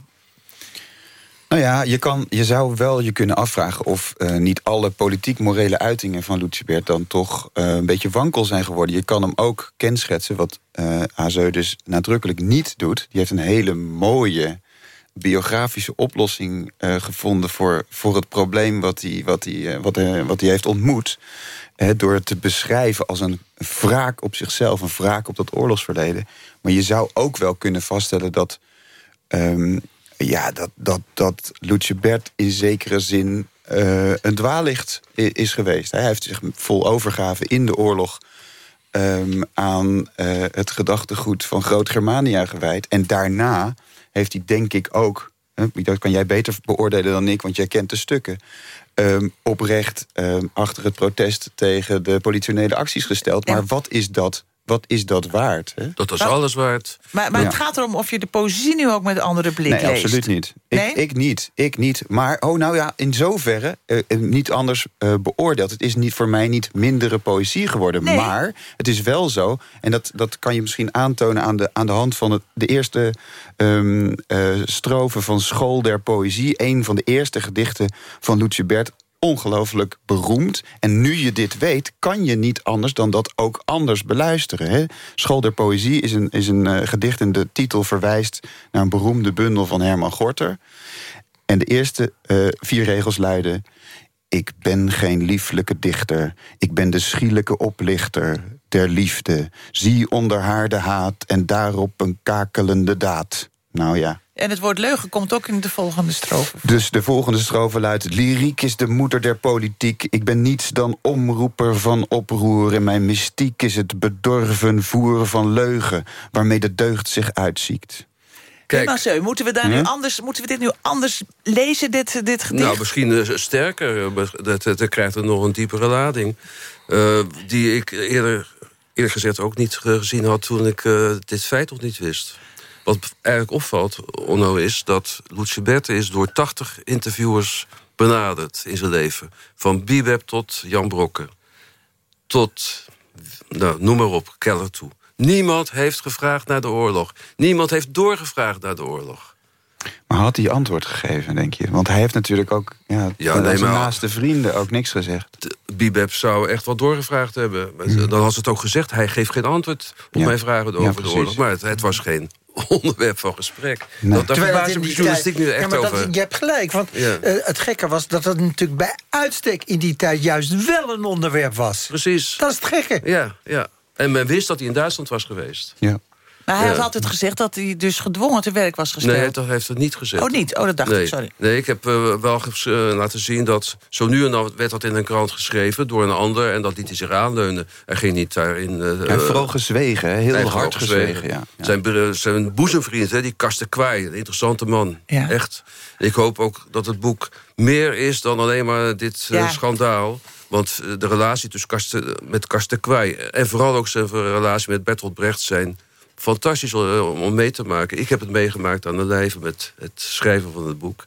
Nou ja, je, kan, je zou wel je kunnen afvragen of eh, niet alle politiek-morele uitingen van Lucebert dan toch eh, een beetje wankel zijn geworden. Je kan hem ook kenschetsen, wat eh Azeu dus nadrukkelijk niet doet. Die heeft een hele mooie biografische oplossing eh, gevonden voor, voor het probleem wat hij, wat hij, eh, wat, hij- wat hij heeft ontmoet. Eh, door het te beschrijven als een wraak op zichzelf, een wraak op dat oorlogsverleden. Maar je zou ook wel kunnen vaststellen dat Ehm, ja, dat, dat, dat Lucebert in zekere zin eh, een dwaallicht is geweest. Hij heeft zich vol overgave in de oorlog ehm, aan eh, het gedachtegoed van Groot-Germania gewijd. En daarna heeft hij denk ik ook, dat kan jij beter beoordelen dan ik, want jij kent de stukken. ehm, oprecht ehm, achter het protest tegen de politionele acties gesteld. Maar wat is dat, wat is dat waard? Hè? Dat is Maar- alles waard. Maar, maar het gaat erom of je de poëzie nu ook met een andere blik Nee, leest. absoluut niet. Ik, Nee? ik niet. Ik niet. Maar, oh nou ja, in zoverre eh, eh, niet anders eh, beoordeeld. Het is niet voor mij niet mindere poëzie geworden. Nee. Maar het is wel zo, en dat, dat kan je misschien aantonen aan de, aan de hand van het, de eerste ehm eh, strofe van School der Poëzie. Een van de eerste gedichten van Lucebert. Ongelooflijk beroemd. En nu je dit weet, kan je niet anders dan dat ook anders beluisteren. Hè? School der Poëzie is een, is een eh, gedicht en de titel verwijst naar een beroemde bundel van Herman Gorter. En de eerste eh, vier regels luiden... Ik ben geen lieflijke dichter, ik ben de schielijke oplichter der liefde. Zie onder haar de haat en daarop een kakelende daad. Nou ja, En het woord leugen komt ook in de volgende strofe. dus de volgende strofe luidt... Lyriek is de moeder der politiek. Ik ben niets dan omroeper van oproer. En mijn mystiek is het bedorven voer van leugen... waarmee de deugd zich uitziekt. Kijk. Seu, moeten we, daar nu Hm? anders, moeten we dit nu anders lezen, dit, dit gedicht? nou, misschien sterker. eh, Dat, dat, dat krijgt er nog een diepere lading. eh, die ik eerder, eerlijk gezegd ook niet gezien had... toen ik eh, dit feit nog niet wist. Wat eigenlijk opvalt, Onno, is dat Lucebert is door 80 interviewers benaderd in zijn leven. Van Bibeb tot Jan Brokke. Tot, nou, noem maar op, Keller toe. Niemand heeft gevraagd naar de oorlog. Niemand heeft doorgevraagd naar de oorlog. Maar had hij antwoord gegeven, denk je? Want hij heeft natuurlijk ook ja, Ja, nee, zijn naaste vrienden ook niks gezegd. Bibeb zou echt wat doorgevraagd hebben. Dan had ze het ook gezegd. Hij geeft geen antwoord op Ja. mijn vragen Ja, over de oorlog. Maar het, het was geen onderwerp van gesprek. Nee. Dat, daar Terwijl verbaas ik in de die journalistiek tijd- nu echt ja, maar dat- je hebt gelijk, want Ja. eh, het gekke was... dat het natuurlijk bij uitstek in die tijd juist wel een onderwerp was. Precies. Dat is het gekke. Ja, ja. En men wist dat hij in Duitsland was geweest. Ja. Maar hij Ja. had altijd gezegd dat hij dus gedwongen te werk was gesteld. Nee, hij- dat heeft het niet gezegd. Oh, niet? Oh, dat dacht nee. ik, sorry. Nee, ik heb eh, wel eh, laten zien dat... zo nu en dan werd dat in een krant geschreven door een ander... en dat liet hij zich aanleunen. Hij ging niet daarin... eh, Hij heeft vooral gezwegen, hè? heel hard gezwegen. Ja. Ja. Zijn, zijn boezemvriend, hè, die Karsten Kwaai, een interessante man. Ja. Echt. Ik hoop ook dat het boek meer is dan alleen maar dit eh, schandaal. Want eh, de relatie tussen Karsten, met Karsten Kwaai... en vooral ook zijn relatie met Bertolt Brecht... zijn fantastisch eh, om om mee te maken. Ik heb het meegemaakt aan de lijve met het schrijven van het boek.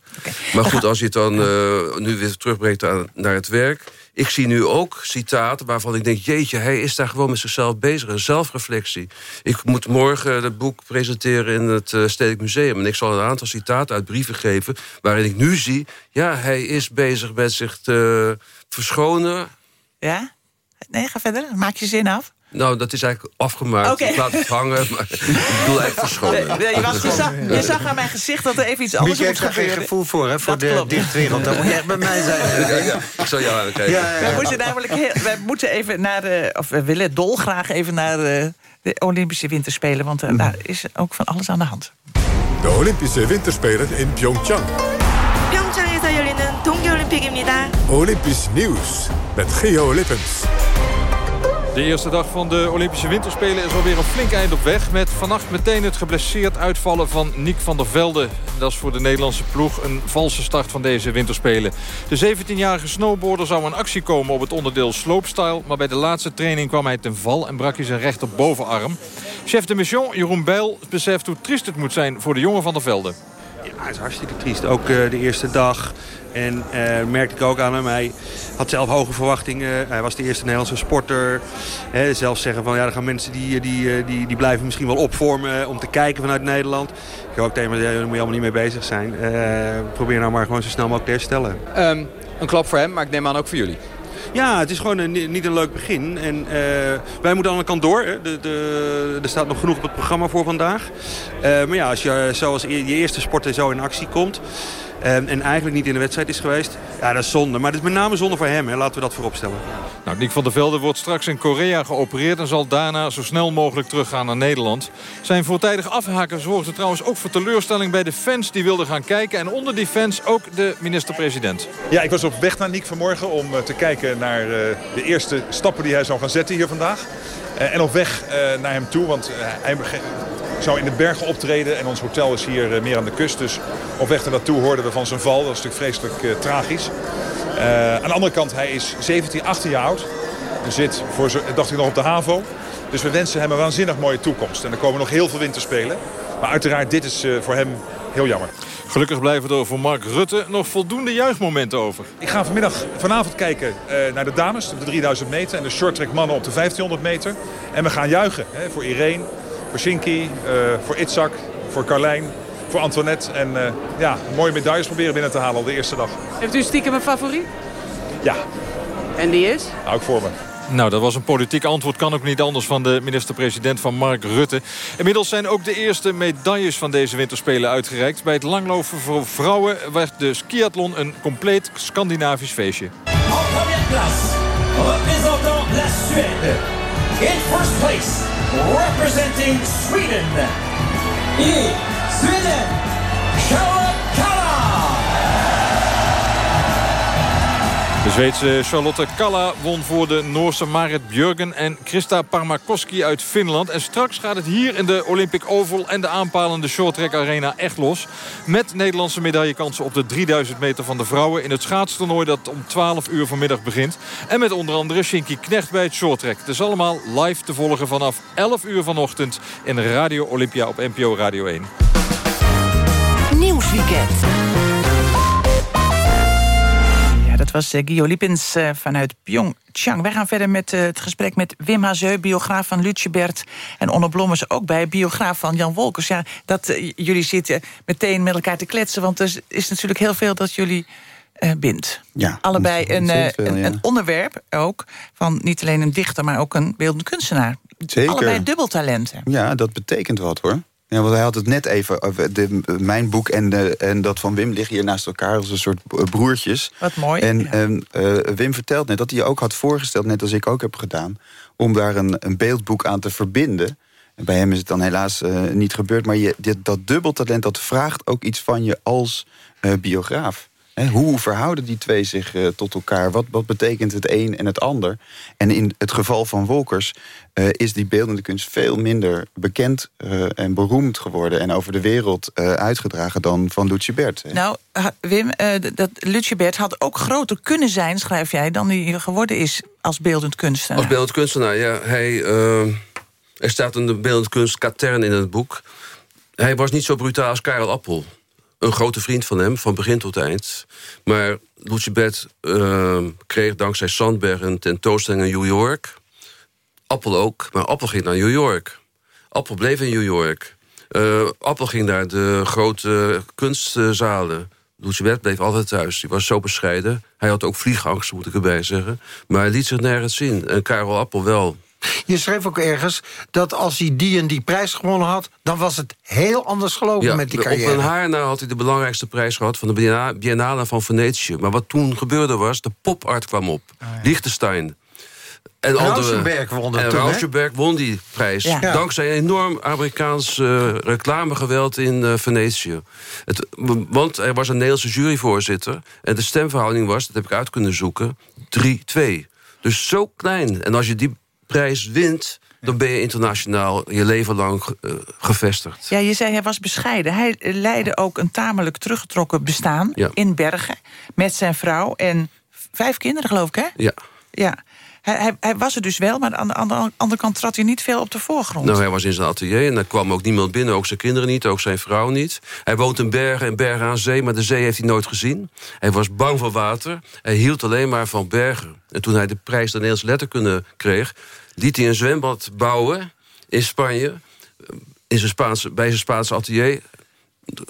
Maar goed, als je het dan eh, nu weer terugbrengt aan, naar het werk... ik zie nu ook citaten waarvan ik denk... jeetje, hij is daar gewoon met zichzelf bezig. Een zelfreflectie. Ik moet morgen het boek presenteren in het eh, Stedelijk Museum... en ik zal een aantal citaten uit brieven geven... waarin ik nu zie, ja, hij is bezig met zich te verschonen... Ja? Nee, ga verder. Maak je zin af. Nou, dat is eigenlijk afgemaakt. Oké. Ik laat het hangen, maar ik bedoel eigenlijk verschonen. Nee, nee, je, was, je, zag, je zag aan mijn gezicht dat er even iets anders Mieke moet heeft daar geen gebeuren. gevoel voor, hè, voor Dat de klopt. dichtwereld. Dat moet je echt bij mij zijn. Ja, ja, ik zal jou aankijken. Ja, ja, We ja. moeten namelijk heel, we moeten even naar, eh, of we willen dolgraag even naar eh, de Olympische Winterspelen, want eh, daar is ook van alles aan de hand. De Olympische Winterspelen in Pyeongchang. 평창에서 열리는 동계올림픽입니다. Olympisch nieuws met Geo Lippens. De eerste dag van de Olympische Winterspelen is alweer een flink eind op weg... met vannacht meteen het geblesseerd uitvallen van Niek van der Velde. Dat is voor de Nederlandse ploeg een valse start van deze Winterspelen. De 17-jarige snowboarder zou in actie komen op het onderdeel slopestyle... maar bij de laatste training kwam hij ten val en brak hij zijn rechterbovenarm. Chef de mission, Jeroen Bijl, beseft hoe triest het moet zijn voor de jongen van der Velde. Ja, het is hartstikke triest. Ook eh, de eerste dag. En eh, merkte ik ook aan hem. Hij had zelf hoge verwachtingen. Hij was de eerste Nederlandse sporter. Hè, zelfs zeggen van ja, er gaan mensen die, die, eh, die, die blijven misschien wel opvormen eh, om te kijken vanuit Nederland. Ik ook tegen hem daar moet je allemaal niet mee bezig zijn. Eh, probeer nou maar gewoon zo snel mogelijk te herstellen. Ehm, een klap voor hem, maar ik neem aan ook voor jullie. Ja, het is gewoon een, ni- niet een leuk begin. En eh, wij moeten aan de kant door. Hè. De, de, er staat nog genoeg op het programma voor vandaag. Eh, maar ja, als je zoals je je eerste sporter zo in actie komt... eh, en eigenlijk niet in de wedstrijd is geweest... ja, dat is zonde. Maar het is met name zonde voor hem. Hè. Laten we dat voorop stellen. Nou, Nick van der Velde wordt straks in Korea geopereerd... en zal daarna zo snel mogelijk teruggaan naar Nederland. Zijn voortijdig afhaken zorgde trouwens ook voor teleurstelling bij de fans... die wilden gaan kijken. En onder die fans ook de minister-president. Ja, ik was op weg naar Niek vanmorgen om eh, te kijken naar eh, de eerste stappen die hij zou gaan zetten hier vandaag. Eh, en op weg eh, naar hem toe, want hij zou in de bergen optreden en ons hotel is hier meer aan de kust. Dus op weg naartoe hoorden we van zijn val. Dat is natuurlijk vreselijk eh, tragisch. Eh, aan de andere kant, hij is 17, 18 jaar oud. Zit, voor dacht ik nog, op de HAVO. Dus we wensen hem een waanzinnig mooie toekomst. En er komen nog heel veel winterspelen. Maar uiteraard, dit is eh, voor hem heel jammer. Gelukkig blijven er voor Mark Rutte nog voldoende juichmomenten over. Ik ga vanmiddag, vanavond kijken naar de dames op de 3000 meter... en de shorttrack mannen op de 1500 meter. En we gaan juichen hè, voor Irene, voor Shinky, voor Itzak, voor Carlijn, voor Antoinette. En eh, ja, mooie medailles proberen binnen te halen al de eerste dag. Heeft u stiekem een favoriet? Ja, En die is? nou, ook voor me. Nou, dat was een politiek antwoord. Kan ook niet anders van de minister-president van Mark Rutte. Inmiddels zijn ook de eerste medailles van deze winterspelen uitgereikt. Bij het langlopen voor vrouwen werd de skiathlon een compleet Scandinavisch feestje. En première place, représentant la Suède. In first place, representing Sweden. Charlotte Kalla. De Zweedse Charlotte Kalla won voor de Noorse Marit Björgen en Krista Parmakoski uit Finland. En straks gaat het hier in de Olympic Oval en de aanpalende Shorttrack Arena echt los. Met Nederlandse medaillekansen op de 3000 meter van de vrouwen in het schaatstoernooi dat om 12 uur vanmiddag begint. En met onder andere Shinky Knecht bij het Shorttrack. Het is allemaal live te volgen vanaf 11 uur vanochtend in Radio Olympia op NPO Radio 1. Nieuwsweekend. Ja, dat was eh, Guillaume Lippens eh, vanuit Pyeongchang. Wij gaan verder met eh, het gesprek met Wim Hazeu, biograaf van Lutjebert. En Onno Blom is ook bij, biograaf van Jan Wolkers. Ja, dat jullie zitten meteen met elkaar te kletsen... want er is natuurlijk heel veel dat jullie eh bindt. Ja, Allebei een, eh, ontzettend veel, een, ja. een onderwerp ook van niet alleen een dichter... maar ook een beeldend kunstenaar. Zeker. Allebei dubbeltalenten. Ja, dat betekent wat hoor. Ja, want hij had het net even over de, mijn boek en, de, en dat van Wim liggen hier naast elkaar als een soort broertjes. Wat mooi. En ehm, eh, Wim vertelt net dat hij ook had voorgesteld, net als ik ook heb gedaan, om daar een, een beeldboek aan te verbinden. En bij hem is het dan helaas eh, niet gebeurd. Maar je, dit, dat dubbeltalent, dat vraagt ook iets van je als eh, biograaf. Hoe verhouden die twee zich eh, tot elkaar? Wat, wat betekent het een en het ander? En in het geval van Wolkers eh, is die beeldende kunst veel minder bekend eh, en beroemd geworden... en over de wereld eh, uitgedragen dan van Lucibert. hè. Nou, Wim, eh, dat Lucibert had ook groter kunnen zijn, schrijf jij... dan hij geworden is als beeldend kunstenaar. Als beeldend kunstenaar, ja. Hij, er staat een beeldend kunst katern in het boek. Hij was niet zo brutaal als Karel Appel. Een grote vriend van hem, van begin tot eind. Maar Lucibert eh, kreeg dankzij Sandberg een tentoonstelling in New York. Appel ook, maar Appel ging naar New York. Appel bleef in New York. Eh, Appel ging naar de grote kunstzalen. Lucibert bleef altijd thuis. Die was zo bescheiden. Hij had ook vliegangst, moet ik erbij zeggen. Maar hij liet zich nergens zien. En Karel Appel wel. Je schreef ook ergens dat als hij die en die prijs gewonnen had... dan was het heel anders gelopen met die op carrière. een haar na had hij de belangrijkste prijs gehad... van de Bienna- Biennale van Venetië. Maar wat toen gebeurde was, de popart kwam op. Liechtenstein. En Rauschenberg won dat en? Rauschenberg won die prijs. Ja. Dankzij een enorm Amerikaans eh, reclamegeweld in eh, Venetië. Het, want er was een Nederlandse juryvoorzitter... en de stemverhouding was, dat heb ik uit kunnen zoeken... 3-2. Dus zo klein. En als je die prijs wint... dan ben je internationaal je leven lang eh, gevestigd. Ja, je zei hij was bescheiden. Hij eh, leidde ook een tamelijk teruggetrokken bestaan Ja. in Bergen... met zijn vrouw en vijf kinderen, geloof ik, hè? Ja. Ja. Hij, hij, hij was er dus wel, maar aan de, andere kant trad hij niet veel op de voorgrond. Nou, hij was in zijn atelier en er kwam ook niemand binnen. Ook zijn kinderen niet, ook zijn vrouw niet. Hij woont in Bergen en Bergen aan Zee, maar de zee heeft hij nooit gezien. Hij was bang voor water. Hij hield alleen maar van bergen. En toen hij de prijs de Nederlandse letterkunde kreeg... liet hij een zwembad bouwen in Spanje... In zijn Spaanse, bij zijn Spaanse atelier...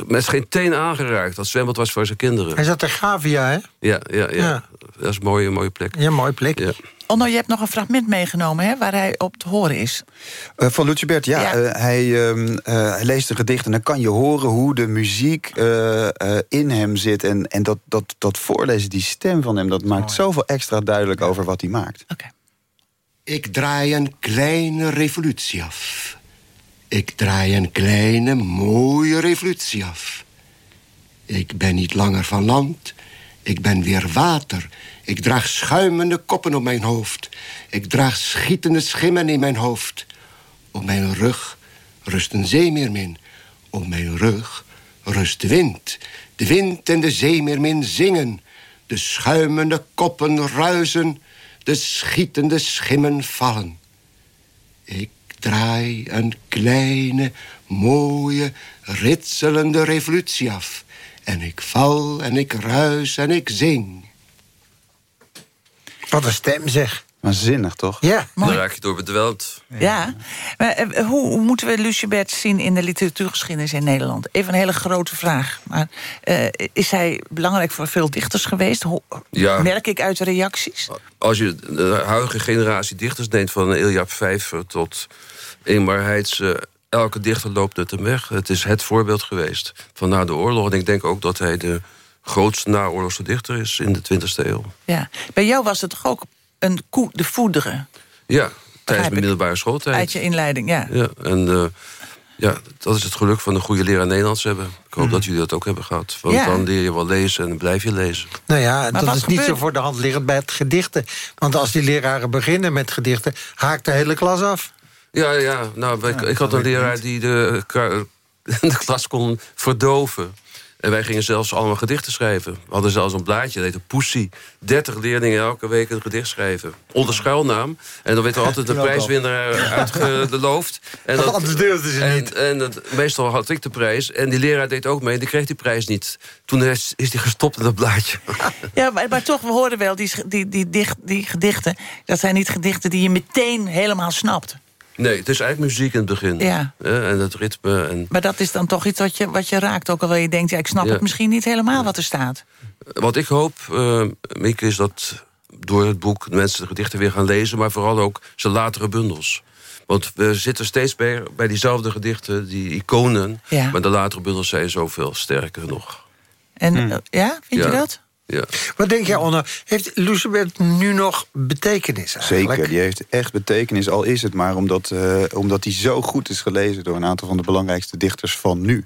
met geen teen aangeraakt. Dat zwembad was voor zijn kinderen. Hij zat in Gavia, hè? Ja, ja, ja. Ja. Dat is een mooie, mooie plek. Ja, mooie plek. Ja. Onno, je hebt nog een fragment meegenomen, hè, waar hij op te horen is. Eh, van Lucibert, ja. Ja. eh, hij, ehm, eh, hij leest een gedicht en dan kan je horen hoe de muziek eh, eh, in hem zit. En, en dat, dat, dat voorlezen, die stem van hem, dat maakt zoveel extra duidelijk over wat hij maakt. Ik draai een kleine revolutie af. Ik draai een kleine, mooie revolutie af. Ik ben niet langer van land. Ik ben weer water. Ik draag schuimende koppen op mijn hoofd. Ik draag schietende schimmen in mijn hoofd. Op mijn rug rust een zeemeermin. Op mijn rug rust de wind. De wind en de zeemeermin zingen. De schuimende koppen ruisen. De schietende schimmen vallen. Ik draai een kleine, mooie, ritselende revolutie af. En ik val en ik ruis en ik zing. Wat een stem, zeg. Waanzinnig, toch? Ja. Daar raak je door bedwelmd. Ja. Maar, eh, hoe, hoe moeten we Lucibert zien in de literatuurgeschiedenis in Nederland? Even een hele grote vraag. Maar eh, is hij belangrijk voor veel dichters geweest? Hoe, Ja. Merk ik uit de reacties? Als je de huidige generatie dichters neemt... van Ilja Vijver tot Ingmar Heitse... elke dichter loopt het hem weg. Het is het voorbeeld geweest van na de oorlog. En ik denk ook dat hij de grootste naoorlogse dichter is in de 20e eeuw. Ja. Bij jou was het toch ook een koe de voederen? Ja, tijdens mijn middelbare schooltijd. Uit je inleiding, ja. Ja, en eh, ja, dat is het geluk van een goede leraar Nederlands hebben. Ik hoop dat jullie dat ook hebben gehad. Want Ja. dan leer je wel lezen en dan blijf je lezen. Nou ja, Maar dat is niet zo voor de hand liggend bij het gedichten. Want als die leraren beginnen met gedichten... haakt de hele klas af. Ja, ja. Nou, ik, ik had een leraar die de, de klas kon verdoven. En wij gingen zelfs allemaal gedichten schrijven. We hadden zelfs een blaadje, dat heette Poesie. 30 leerlingen elke week een gedicht schrijven. Onder schuilnaam. En dan werd er altijd een prijswinnaar uitgeloofd. En dat, Anders ze en, niet. En dat, meestal had ik de prijs. En die leraar deed ook mee. Die kreeg die prijs niet. Toen is, is die gestopt in dat blaadje. Ja, maar, maar toch, we horen wel die, die, die, dicht, die gedichten... dat zijn niet gedichten die je meteen helemaal snapt. Nee, het is eigenlijk muziek in het begin. Ja. Eh, en het ritme. En Maar dat is dan toch iets wat je, wat je raakt. Ook al wel je denkt, ja, ik snap Ja. het misschien niet helemaal wat er staat. Wat ik hoop, eh Mieke, is dat door het boek de mensen de gedichten weer gaan lezen... maar vooral ook zijn latere bundels. Want we zitten steeds bij, bij diezelfde gedichten, die iconen... Ja. maar de latere bundels zijn zoveel sterker nog. En eh, ja, vind Ja. je dat? Ja. Wat denk jij, Onno? Heeft Lucebert nu nog betekenis eigenlijk? Zeker, die heeft echt betekenis. Al is het maar omdat, uh, omdat hij zo goed is gelezen... door een aantal van de belangrijkste dichters van nu.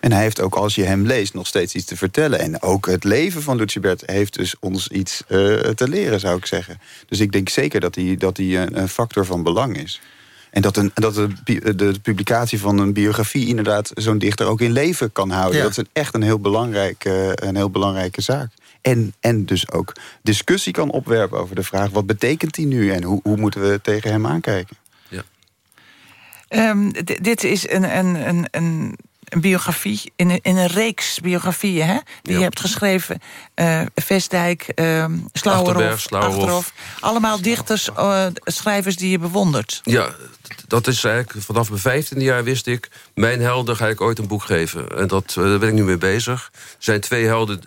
En hij heeft ook, als je hem leest, nog steeds iets te vertellen. En ook het leven van Lucibert heeft dus ons iets uh, te leren, zou ik zeggen. Dus ik denk zeker dat hij, dat hij een, een factor van belang is. En dat, een, dat de, de, publicatie van een biografie inderdaad zo'n dichter ook in leven kan houden. Ja. Dat is een, echt een heel, belangrijke, een heel belangrijke zaak. En, en dus ook discussie kan opwerpen over de vraag... wat betekent hij nu en hoe, hoe moeten we tegen hem aankijken? Um, dit is een, een, een, een, een biografie, in een, in een reeks biografieën... Hè, die Ja. je hebt geschreven. Uh, Vestdijk, uh, Slauwerhof, Slauwerhof. Achterhof. Allemaal dichters, uh, schrijvers die je bewondert. Ja, dat is eigenlijk vanaf mijn vijftiende jaar wist ik... mijn helden ga ik ooit een boek geven. En dat, eh, daar ben ik nu mee bezig. Er zijn twee helden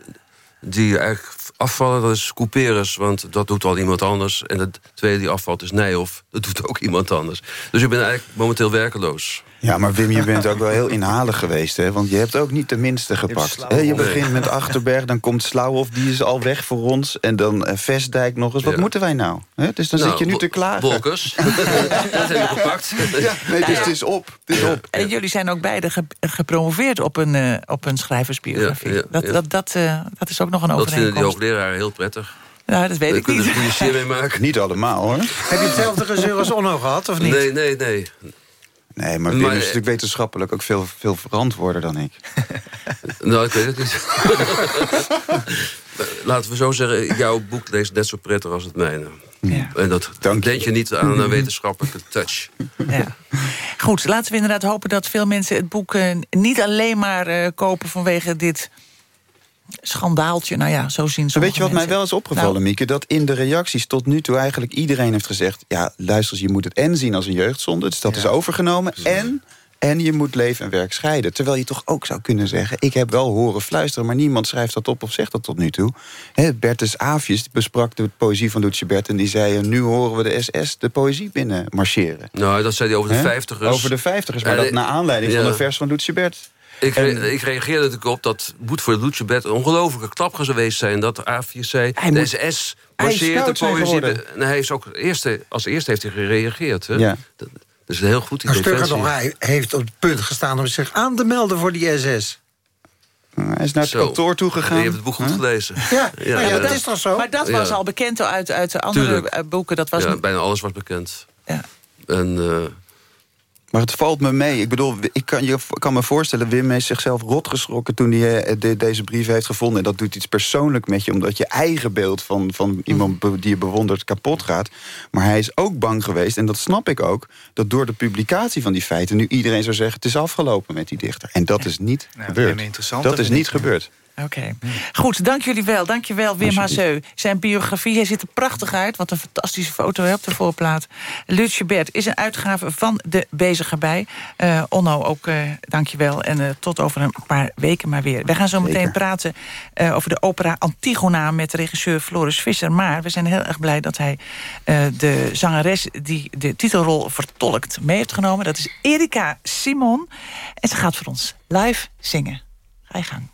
die eigenlijk afvallen. Dat is Couperus, want dat doet al iemand anders. En de tweede die afvalt is Nijhoff. Dat doet ook iemand anders. Dus ik ben eigenlijk momenteel werkeloos. Ja, maar Wim, je bent ook wel heel inhalig geweest, hè? Want je hebt ook niet de minste gepakt. Hè, je begint met Achterberg, dan komt Slauwhof, die is al weg voor ons. En dan eh, Vestdijk nog eens. Wat Ja. moeten wij nou? Hè? Dus dan Nou, zit je nu te Wol- klagen. Wolkers. dat hebben we gepakt. Ja, nee, dus het is op. Het is op. En jullie zijn ook beide ge- gepromoveerd op een, uh, op een schrijversbiografie. Ja, ja, dat, ja. dat, dat, uh, dat is ook nog een Dat vinden die overeenkomst. hoogleraren heel prettig. Nou, dat weet Daar ik kunnen niet. ze goede sier mee maken. Niet allemaal, hoor. Heb je hetzelfde gezeur als Onno gehad, of niet? Nee, nee, nee. Nee, maar Wim Maar, is eh, natuurlijk wetenschappelijk ook veel, veel verantwoorder dan ik. Nou, ik weet het niet. Laten we zo zeggen, jouw boek leest net zo prettig als het mijne. En dat denk je niet aan een wetenschappelijke touch. Ja. Goed, laten we inderdaad hopen dat veel mensen het boek eh, niet alleen maar eh, kopen vanwege dit schandaaltje. Nou ja, zo zien ze. Weet je wat mij wel is opgevallen, Nou. Mieke? Dat in de reacties tot nu toe eigenlijk iedereen heeft gezegd... ja, luister eens, je moet het en zien als een jeugdzonde. Dus dat is overgenomen. En, en je moet leven en werk scheiden. Terwijl je toch ook zou kunnen zeggen... ik heb wel horen fluisteren, maar niemand schrijft dat op of zegt dat tot nu toe. Hè, Bertus Aafjes besprak de poëzie van Lutje Bert... en die zei, eh, nu horen we de SS de poëzie binnen marcheren. Nou, dat zei hij over de vijftigers. Over de vijftigers, maar dat naar aanleiding van een vers van Lutje Bert. Ik, re- ik reageerde natuurlijk op dat moet voor Lutjebed een ongelofelijke klap geweest zijn. Dat Aafjes zei, Hij de SS marcheert de poëzie. En hij is ook eerste, als eerste heeft hij gereageerd. Hè? Ja. Dat, dat is een heel goed Maar idee. nog, hij heeft op het punt gestaan om zich aan te melden voor die SS. Hij is naar het Zo. kantoor toegegaan. Je hebt het boek goed gelezen. Ja, ja, dat is toch zo? Maar dat Ja. was al bekend uit, uit de andere Tuurlijk. eh, boeken. Dat was ja, bijna alles was bekend. Ja. En, eh, Maar het valt me mee. Ik bedoel, ik kan, je kan me voorstellen... Wim is zichzelf rot geschrokken toen hij eh, de- deze brief heeft gevonden. En dat doet iets persoonlijk met je... omdat je eigen beeld van, van iemand die je bewondert kapot gaat. Maar hij is ook bang geweest, en dat snap ik ook... dat door de publicatie van die feiten nu iedereen zou zeggen... het is afgelopen met die dichter. En dat is niet Nou, gebeurd. Dat is niet gebeurd. Oké. Goed, dank jullie wel. Dank je wel, Wim Hasseu. Zijn biografie, hij ziet er prachtig uit. Wat een fantastische foto hè, op de voorplaat. Lutje Bert is een uitgave van de Bezige Bij. Eh, Onno, ook eh, dank je wel. En eh, tot over een paar weken maar weer. Wij gaan zo meteen praten over de opera Antigona... met regisseur Floris Visser. Maar we zijn heel erg blij dat hij de zangeres... die de titelrol vertolkt mee heeft genomen. Dat is Erika Simon. En ze gaat voor ons live zingen. Ga je gang.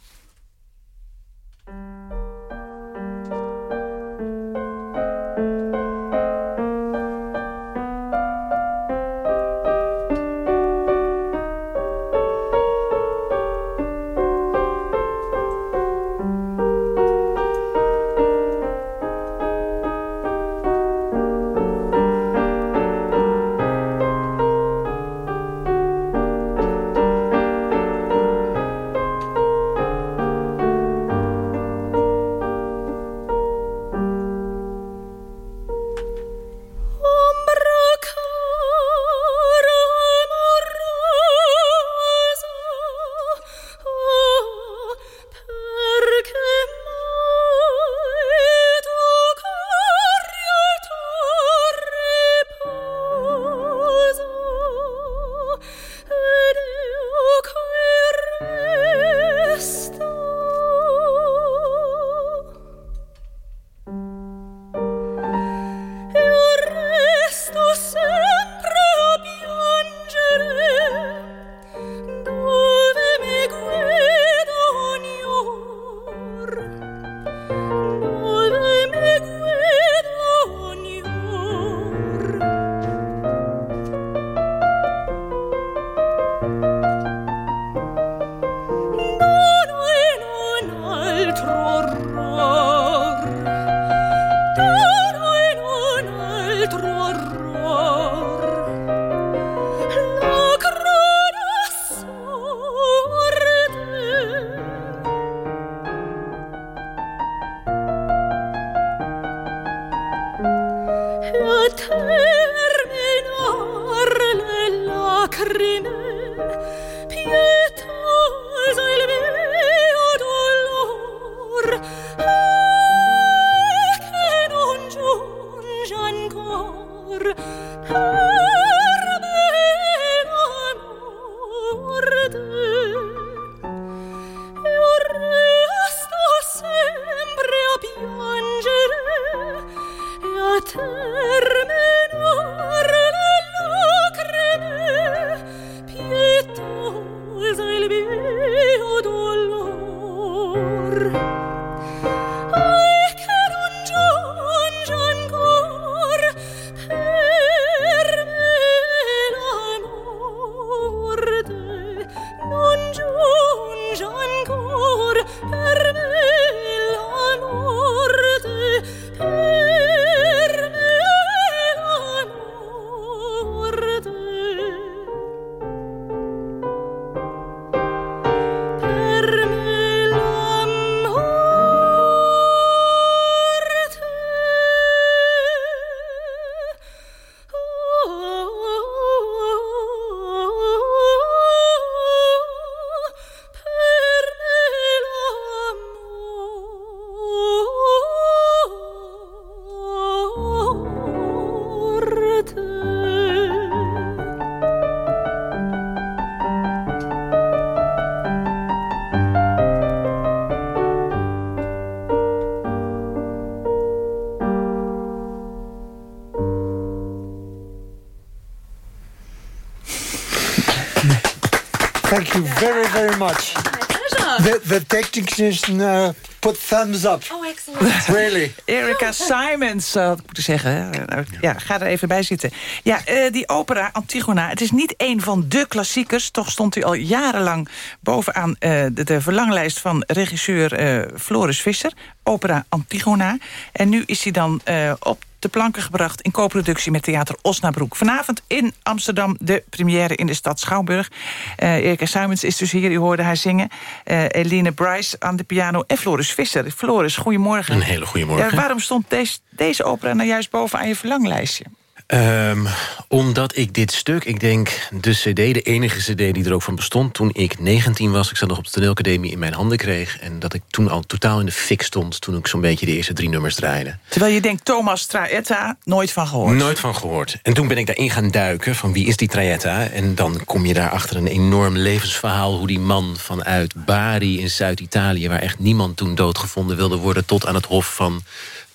Technician uh, put thumbs up. Oh, excellent. Really. Erika Simons, uh, had ik moeten zeggen. hè. Nou, Ja, ga er even bij zitten. Ja, eh, die opera Antigona, het is niet een van de klassiekers. Toch stond u al jarenlang bovenaan eh, de, de verlanglijst van regisseur eh, Floris Visser. Opera Antigona. En nu is hij dan eh, op de planken gebracht in co-productie met Theater Osnabrück. Vanavond in Amsterdam de première in de stad Schouwburg. Eh Erika Simons is dus hier, u hoorde haar zingen. Eh Eline Bryce aan de piano en Floris Visser. Floris, goedemorgen. Een hele goede morgen. Ja, waarom stond deze, deze opera nou juist bovenaan je verlanglijstje? Ehm, omdat ik dit stuk, ik denk de cd, de enige cd die er ook van bestond... toen ik 19 was, ik zat nog op de toneelacademie in mijn handen kreeg... en dat ik toen al totaal in de fik stond... toen ik zo'n beetje de eerste drie nummers draaide. Terwijl je denkt, Thomas Traetta, nooit van gehoord. Nooit van gehoord. En toen ben ik daarin gaan duiken van wie is die Traietta... en dan kom je daar achter een enorm levensverhaal... hoe die man vanuit Bari in Zuid-Italië... waar echt niemand toen doodgevonden wilde worden... tot aan het hof van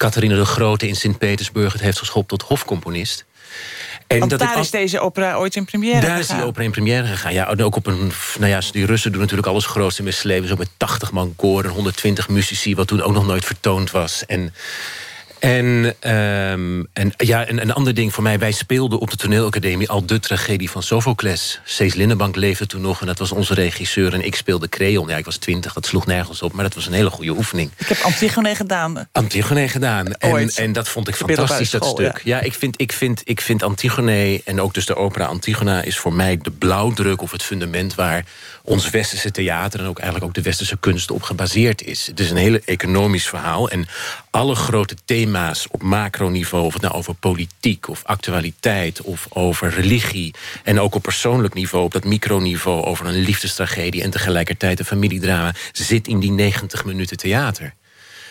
Catharina de Grote in Sint-Petersburg... het heeft geschopt tot hofcomponist. En Want dat daar is deze opera ooit in première daar is gegaan. die opera in première gegaan. Ja, en ook op een. Nou ja, die Russen doen natuurlijk alles grootste in hun leven. Zo met 80 man koor en 120 muzici, wat toen ook nog nooit vertoond was. En. En, ehm, en ja, en een ander ding voor mij. Wij speelden op de toneelacademie al de tragedie van Sophocles. Cees Linnenbank leefde toen nog en dat was onze regisseur. En ik speelde Creon. Ja, ik was twintig, dat sloeg nergens op. Maar dat was een hele goede oefening. Ik heb Antigone gedaan. Antigone gedaan. En, en dat vond ik fantastisch, dat stuk. Ja, ik, vind, ik, vind, ik vind Antigone en ook dus de opera Antigona... is voor mij de blauwdruk of het fundament waar ons westerse theater... en ook eigenlijk ook de westerse kunst op gebaseerd is. Het is een hele economisch verhaal. En alle grote thema's op macroniveau... of het nou over politiek of actualiteit of over religie... en ook op persoonlijk niveau, op dat microniveau... over een liefdestragedie en tegelijkertijd een familiedrama... zit in die 90 minuten theater.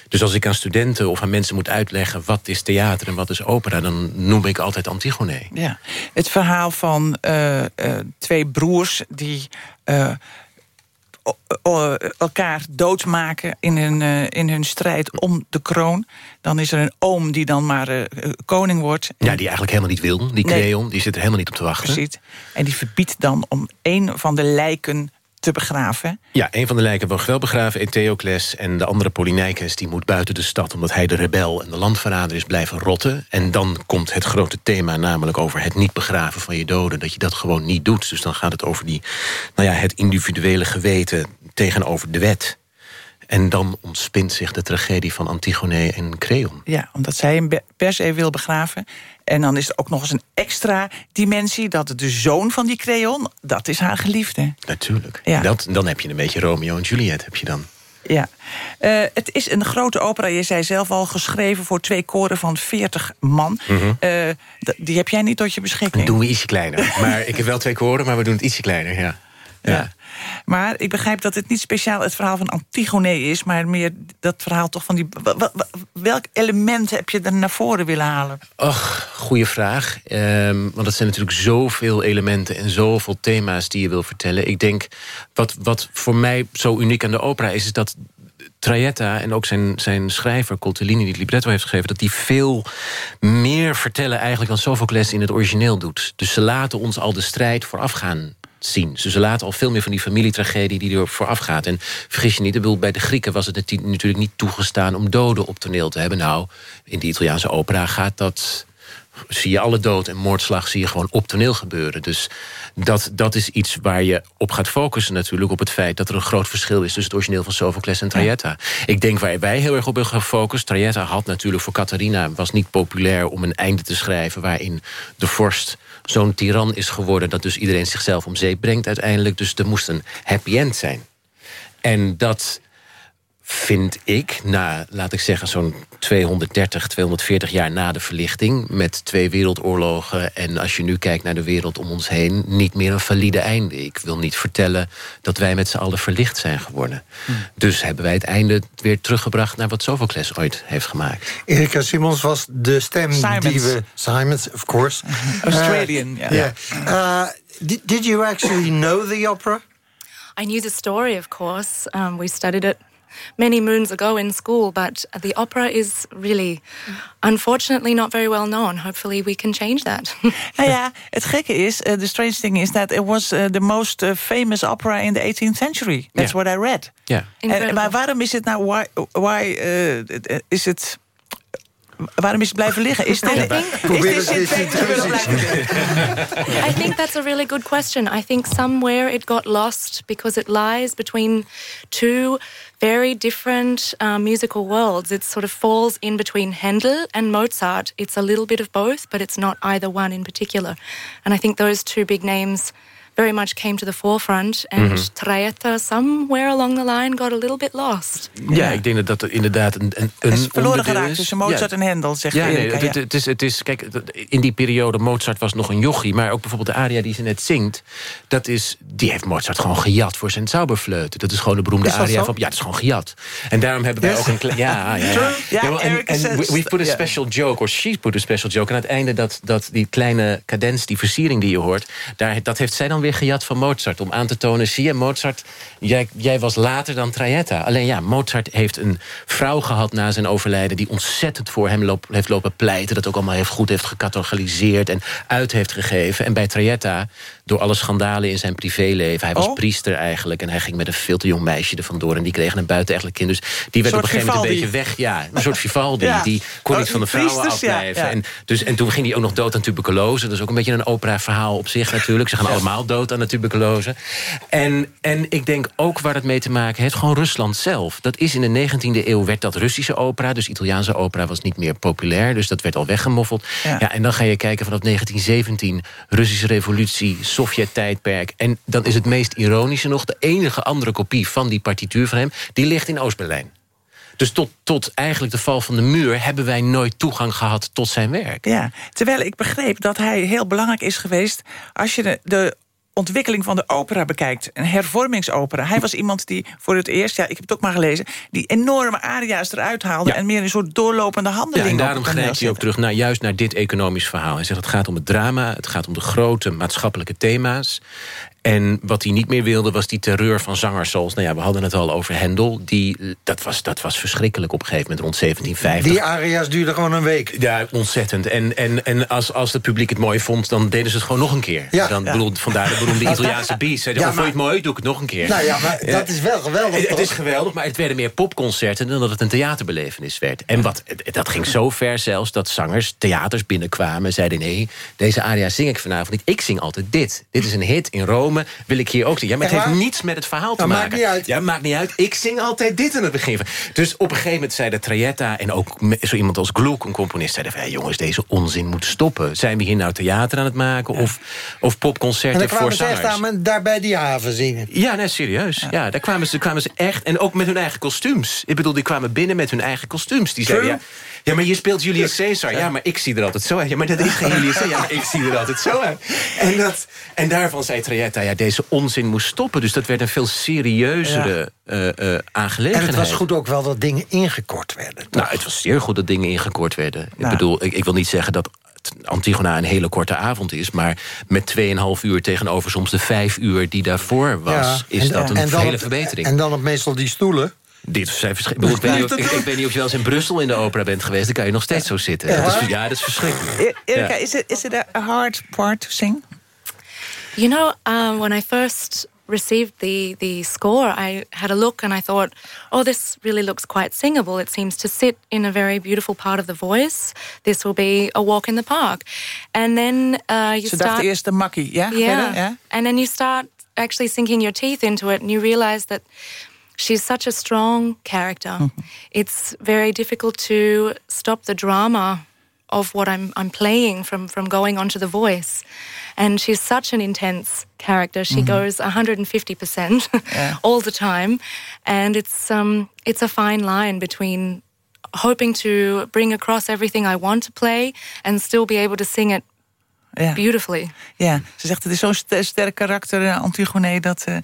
Dus als ik aan studenten of aan mensen moet uitleggen... wat is theater en wat is opera... dan noem ik altijd Antigone. Ja. Het verhaal van eh, eh, twee broers die eh, elkaar doodmaken in hun, in hun strijd om de kroon. Dan is er een oom die dan maar koning wordt. Ja, die eigenlijk helemaal niet wil. Die Nee. Creon, die zit er helemaal niet op te wachten. Precies. En die verbiedt dan om een van de lijken te begraven. Ja, een van de lijken wordt wel begraven in Theocles... en de andere Polyneikes die moet buiten de stad... omdat hij de rebel en de landverrader is blijven rotten. En dan komt het grote thema namelijk over het niet begraven van je doden. Dat je dat gewoon niet doet. Dus dan gaat het over die, nou ja, het individuele geweten tegenover de wet. En dan ontspint zich de tragedie van Antigone en Creon. Ja, omdat zij hem per se wil begraven. En dan is er ook nog eens een extra dimensie... dat de zoon van die Creon, dat is haar geliefde. Natuurlijk. Ja. Dat, dan heb je een beetje Romeo en Juliet, heb je dan. Ja. Eh, het is een grote opera, je zei zelf al, geschreven voor twee koren van 40 man. Mhm. Eh, die heb jij niet tot je beschikking. Dat doen we ietsje kleiner. Maar ik heb wel twee koren, maar we doen het ietsje kleiner, ja. Ja. Maar ik begrijp dat het niet speciaal het verhaal van Antigone is... maar meer dat verhaal toch van die... welk element heb je er naar voren willen halen? Ach, goede vraag. Ehm, want het zijn natuurlijk zoveel elementen en zoveel thema's die je wil vertellen. Ik denk, wat, wat voor mij zo uniek aan de opera is... is dat Traietta en ook zijn, zijn schrijver Coltellini... die het libretto heeft geschreven... dat die veel meer vertellen eigenlijk dan Sophocles in het origineel doet. Dus ze laten ons al de strijd voorafgaan zien. Dus ze laten al veel meer van die familietragedie die er vooraf gaat. En vergis je niet, ik bedoel, bij de Grieken was het natu- natuurlijk niet toegestaan... om doden op toneel te hebben. Nou, in de Italiaanse opera gaat dat zie je alle dood en moordslag zie je gewoon op toneel gebeuren. Dus dat, dat is iets waar je op gaat focussen natuurlijk... op het feit dat er een groot verschil is tussen het origineel van Sophocles en Traietta. Ik denk waar wij heel erg op hebben gefocust... Traietta had natuurlijk voor Catharina... was niet populair om een einde te schrijven... waarin de vorst zo'n tiran is geworden... dat dus iedereen zichzelf om zeep brengt uiteindelijk. Dus er moest een happy end zijn. En dat vind ik, na, laat ik zeggen, zo'n 230, 240 jaar na de verlichting... met twee wereldoorlogen en als je nu kijkt naar de wereld om ons heen... niet meer een valide einde. Ik wil niet vertellen dat wij met z'n allen verlicht zijn geworden. Dus hebben wij het einde weer teruggebracht... naar wat Sophocles ooit heeft gemaakt. Erika Simons was de stem Simons. die we... Simons, of course. Australian, Uh, ja. yeah. Uh, did, did you actually know the opera? I knew the story, of course. Um, we studied it many moons ago in school, but the opera is really, unfortunately, not very well known. Hopefully, we can change that. Nou ja, het gekke is, uh, the strange thing is that it was uh, the most uh, famous opera in the 18th century. That's what I read. Ja. Maar waarom is het nou, why, why uh, is het... Waarom is het blijven liggen? Is dit, I is think- dit Sint-Petersburg blijven liggen? I think that's a really good question. I think somewhere it got lost because it lies between two very different uh, musical worlds. It sort of falls in between Handel and Mozart. It's a little bit of both, but it's not either one in particular. And I think those two big names very much came to the forefront. And Mhm. Traetta, somewhere along the line, got a little bit lost. Ja, ik denk dat dat inderdaad een, een, een is verloren onderdeel geraakt tussen Mozart Ja. en Handel, zegt ja, nee, het, ja. het is, het is, kijk, in die periode, Mozart was nog een jochie... maar ook bijvoorbeeld de aria die ze net zingt... Dat is, die heeft Mozart gewoon gejat voor zijn Zauberfleuten. Dat is gewoon de beroemde aria zo? van... Ja, dat is gewoon gejat. En daarom hebben wij Yes. ook een... kle- Ja, ja, ja. We've put a special joke, or she put a special joke. En aan het einde dat, dat die kleine cadens, die versiering die je hoort... Daar, dat heeft zij dan weer gejat van Mozart. Om aan te tonen, zie je, Mozart... Jij, jij was later dan Traietta. Alleen ja, Mozart heeft een vrouw gehad na zijn overlijden... die ontzettend voor hem loop- heeft lopen pleiten. Dat ook allemaal heeft goed heeft gecatalogiseerd en uit heeft gegeven. En bij Traietta, door alle schandalen in zijn privéleven... hij was Oh. priester eigenlijk en hij ging met een veel te jong meisje er vandoor... en die kregen een buitenechtelijk kind. Dus die werd op een gegeven moment een beetje weg. Ja, een soort Vivaldi. Ja. Die kon Oh, niet van de vrouwen priesters, afblijven. ja. En, dus, en toen ging hij ook nog dood aan tuberculose. Dat is ook een beetje een opera-verhaal op zich natuurlijk. Ze gaan allemaal dood aan de tuberculose. En, en ik denk ook waar het mee te maken heeft... gewoon Rusland zelf. Dat is in de 19e eeuw werd dat Russische opera. Dus Italiaanse opera was niet meer populair. Dus dat werd al weggemoffeld. Ja. en dan ga je kijken vanaf 1917... Russische revolutie, Sovjet-tijdperk. En dan is het meest ironische nog... de enige andere kopie van die partituur van hem... die ligt in Oost-Berlijn. Dus tot, tot eigenlijk de val van de muur... hebben wij nooit toegang gehad tot zijn werk. Ja, terwijl ik begreep dat hij heel belangrijk is geweest... als je de, de ontwikkeling van de opera bekijkt. Een hervormingsopera. Hij was iemand die voor het eerst, ja, ik heb het ook maar gelezen... die enorme aria's eruit haalde... Ja. en meer een soort doorlopende Ja, handelingen en daarom grijpt hij ook terug naar, juist naar dit economisch verhaal. Hij zegt het gaat om het drama, het gaat om de grote maatschappelijke thema's. En wat hij niet meer wilde was die terreur van zangers zoals... nou ja, we hadden het al over Hendel. Die, dat, was, dat was verschrikkelijk op een gegeven moment rond 1750. Die aria's duurden gewoon een week. Ja, ontzettend. En, en, en als, als het publiek het mooi vond, dan deden ze het gewoon nog een keer. Ja. dan, Ja. bedoel, vandaar de beroemde Italiaanse beat. Zeiden, Ja, vond je het mooi? Doe ik het nog een keer. Nou ja, maar dat is wel geweldig, Het, is geweldig, maar het werden meer popconcerten... dan dat het een theaterbelevenis werd. En wat, dat ging zo ver zelfs dat zangers theaters binnenkwamen... en zeiden, nee, deze aria zing ik vanavond niet. Ik zing altijd dit. Dit is een hit in Rome, wil ik hier ook zingen. Ja, maar het Echt heeft waar? niets met het verhaal te Nou, maken. maakt niet uit. Ja, maakt niet uit. Ik zing altijd dit in het begin. van- Dus op een gegeven moment zeiden Traietta... en ook zo iemand als Gluck, een componist... zeiden van, jongens, deze onzin moet stoppen. Zijn we hier nou theater aan het maken? Of, of En popconcerten dan voor kwamen ze echt zangers? aan met daar bij die haven zingen. Ja, nee, serieus. Ja. daar kwamen ze, kwamen ze echt. En ook met hun eigen kostuums. Ik bedoel, die kwamen binnen met hun eigen kostuums. Die zeiden, ja. Ja, maar je speelt Julius Caesar. Ja, maar ik zie er altijd zo uit. Ja, maar dat is geen Julius Caesar. Ja, maar ik zie er altijd zo uit. En, dat, en daarvan zei Trajetta, ja, deze onzin moest stoppen. Dus dat werd een veel serieuzere eh, eh, En aangelegenheid. het was goed ook wel dat dingen ingekort werden. Nou, het was zeer goed dat dingen ingekort werden. Ik Nou. bedoel, ik, ik wil niet zeggen dat Antigona een hele korte avond is... maar met 2,5 uur tegenover soms de 5 uur die daarvoor was... Ja, is en- dat een en hele op- verbetering. En dan op meestal die stoelen. Dit zijn ik, ik, weet niet of, ik, ik weet niet of je wel eens in Brussel in de opera bent geweest. Dan kan je nog steeds zo zitten. Ja, Dat is, ja, dat is verschrikkelijk. E- Erika, Ja. is, it, is it a hard part to sing? You know, um, when I first received the the score, I had a look and I thought, oh, this really looks quite singable. It seems to sit in a very beautiful part of the voice. This will be a walk in the park. And then uh, you Ze start. dachten eerst de makkie, ja? yeah. Ja? And then you start actually sinking your teeth into it, and you realize that she's such a strong character. It's very difficult to stop the drama of what I'm I'm playing from from going onto the voice. And she's such an intense character. She Mhm. goes 150% all the time, and it's um it's a fine line between hoping to bring across everything I want to play and still be able to sing it beautifully. Ja, ze zegt het is zo'n st- sterk karakter, Antigone, dat... eh,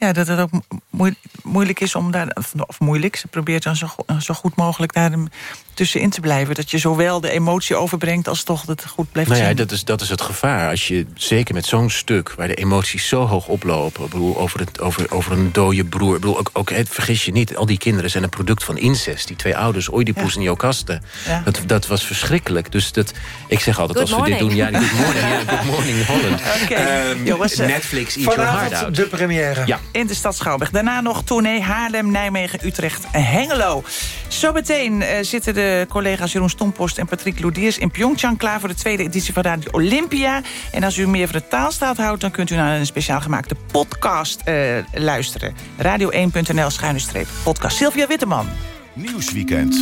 ja, dat het ook moe- moeilijk is om daar... Of, moeilijk, ze probeert dan zo, go- zo goed mogelijk daar um, tussenin te blijven. Dat je zowel de emotie overbrengt als toch dat het goed blijft Nou ja, dat is, dat is het gevaar. Als je, zeker met zo'n stuk waar de emoties zo hoog oplopen... Ik bedoel, over, het, over, over een dode broer... Ik bedoel, ook, ook, hè, vergis je niet, al die kinderen zijn een product van incest. Die twee ouders, Oedipus en Jocaste. Ja. Dat, dat was verschrikkelijk. Dus dat, ik zeg altijd, Good als we dit doen... Ja, good morning, ja, good morning Holland. Oké, Ehm, eh, Netflix, eat your heart out. de première. Ja. In de stad Schouwburg. Daarna nog tournee Haarlem, Nijmegen, Utrecht en Hengelo. Zometeen eh, zitten de collega's Jeroen Stompost en Patrick Lodiers in Pyeongchang... klaar voor de tweede editie van Radio Olympia. En als u meer van de taalstaat houdt... dan kunt u naar een speciaal gemaakte podcast eh, luisteren. Radio1.nl schuine streep podcast. Sylvia Witteman. Nieuwsweekend.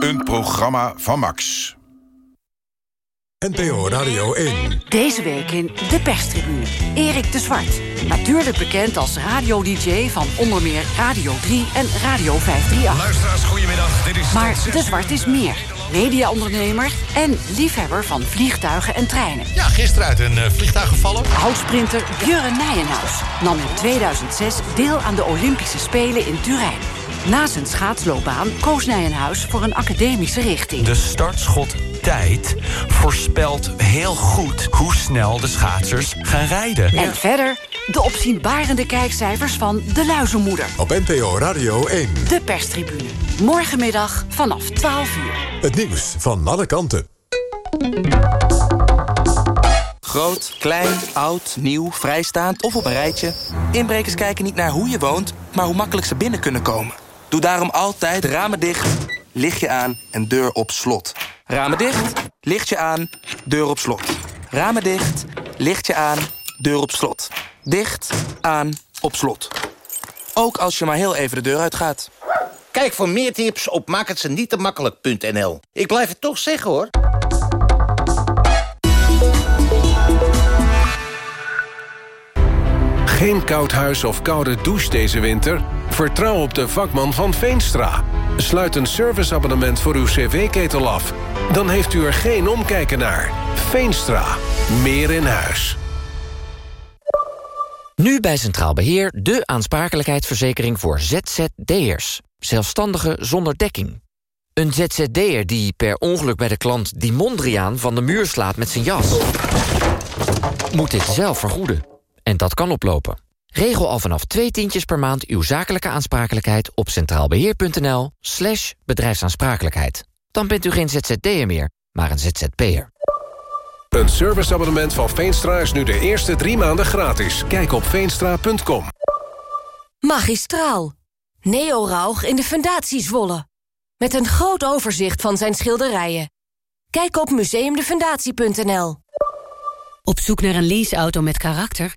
Een programma van Max. NPO Radio 1. Deze week in De Perstribune. Erik de Zwart. Natuurlijk bekend als radio-dj van onder meer Radio 3 en Radio 538. Luisteraars, goedemiddag. Dit is Maar de Zwart is meer. Mediaondernemer en liefhebber van vliegtuigen en treinen. Ja, gisteren uit een eh, vliegtuig gevallen. Oudsprinter Björn Nijenhuis nam in 2006 deel aan de Olympische Spelen in Turijn. Na zijn schaatsloopbaan koos Nijenhuis voor een academische richting. De startschot tijd voorspelt heel goed hoe snel de schaatsers gaan rijden. En verder de opzienbarende kijkcijfers van De Luizenmoeder. Op NPO Radio 1. De perstribune. Morgenmiddag vanaf 12 uur. Het nieuws van alle kanten. Groot, klein, oud, nieuw, vrijstaand of op een rijtje. Inbrekers kijken niet naar hoe je woont, maar hoe makkelijk ze binnen kunnen komen. Doe daarom altijd ramen dicht, lichtje aan en deur op slot. Ramen dicht, lichtje aan, deur op slot. Ramen dicht, lichtje aan, deur op slot. Dicht, aan, op slot. Ook als je maar heel even de deur uitgaat. Kijk voor meer tips op maakhetzenietemakkelijk.nl. Ik blijf het toch zeggen, hoor. Geen koud huis of koude douche deze winter? Vertrouw op de vakman van Veenstra. Sluit een serviceabonnement voor uw cv-ketel af. Dan heeft u er geen omkijken naar. Veenstra. Meer in huis. Nu bij Centraal Beheer de aansprakelijkheidsverzekering voor ZZD'ers. Zelfstandigen zonder dekking. Een ZZD'er die per ongeluk bij de klant die Mondriaan van de muur slaat met zijn jas. Moet dit zelf vergoeden. En dat kan oplopen. Regel al vanaf twee tientjes per maand uw zakelijke aansprakelijkheid op centraalbeheer.nl slash bedrijfsaansprakelijkheid. Dan bent u geen ZZD'er meer, maar een ZZP'er. Een serviceabonnement van Veenstra is nu de eerste drie maanden gratis. Kijk op veenstra.com. Magistraal. Neo Rauch in de Fundatie Zwolle. Met een groot overzicht van zijn schilderijen. Kijk op museumdefundatie.nl. Op zoek naar een leaseauto met karakter?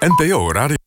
NPO Radio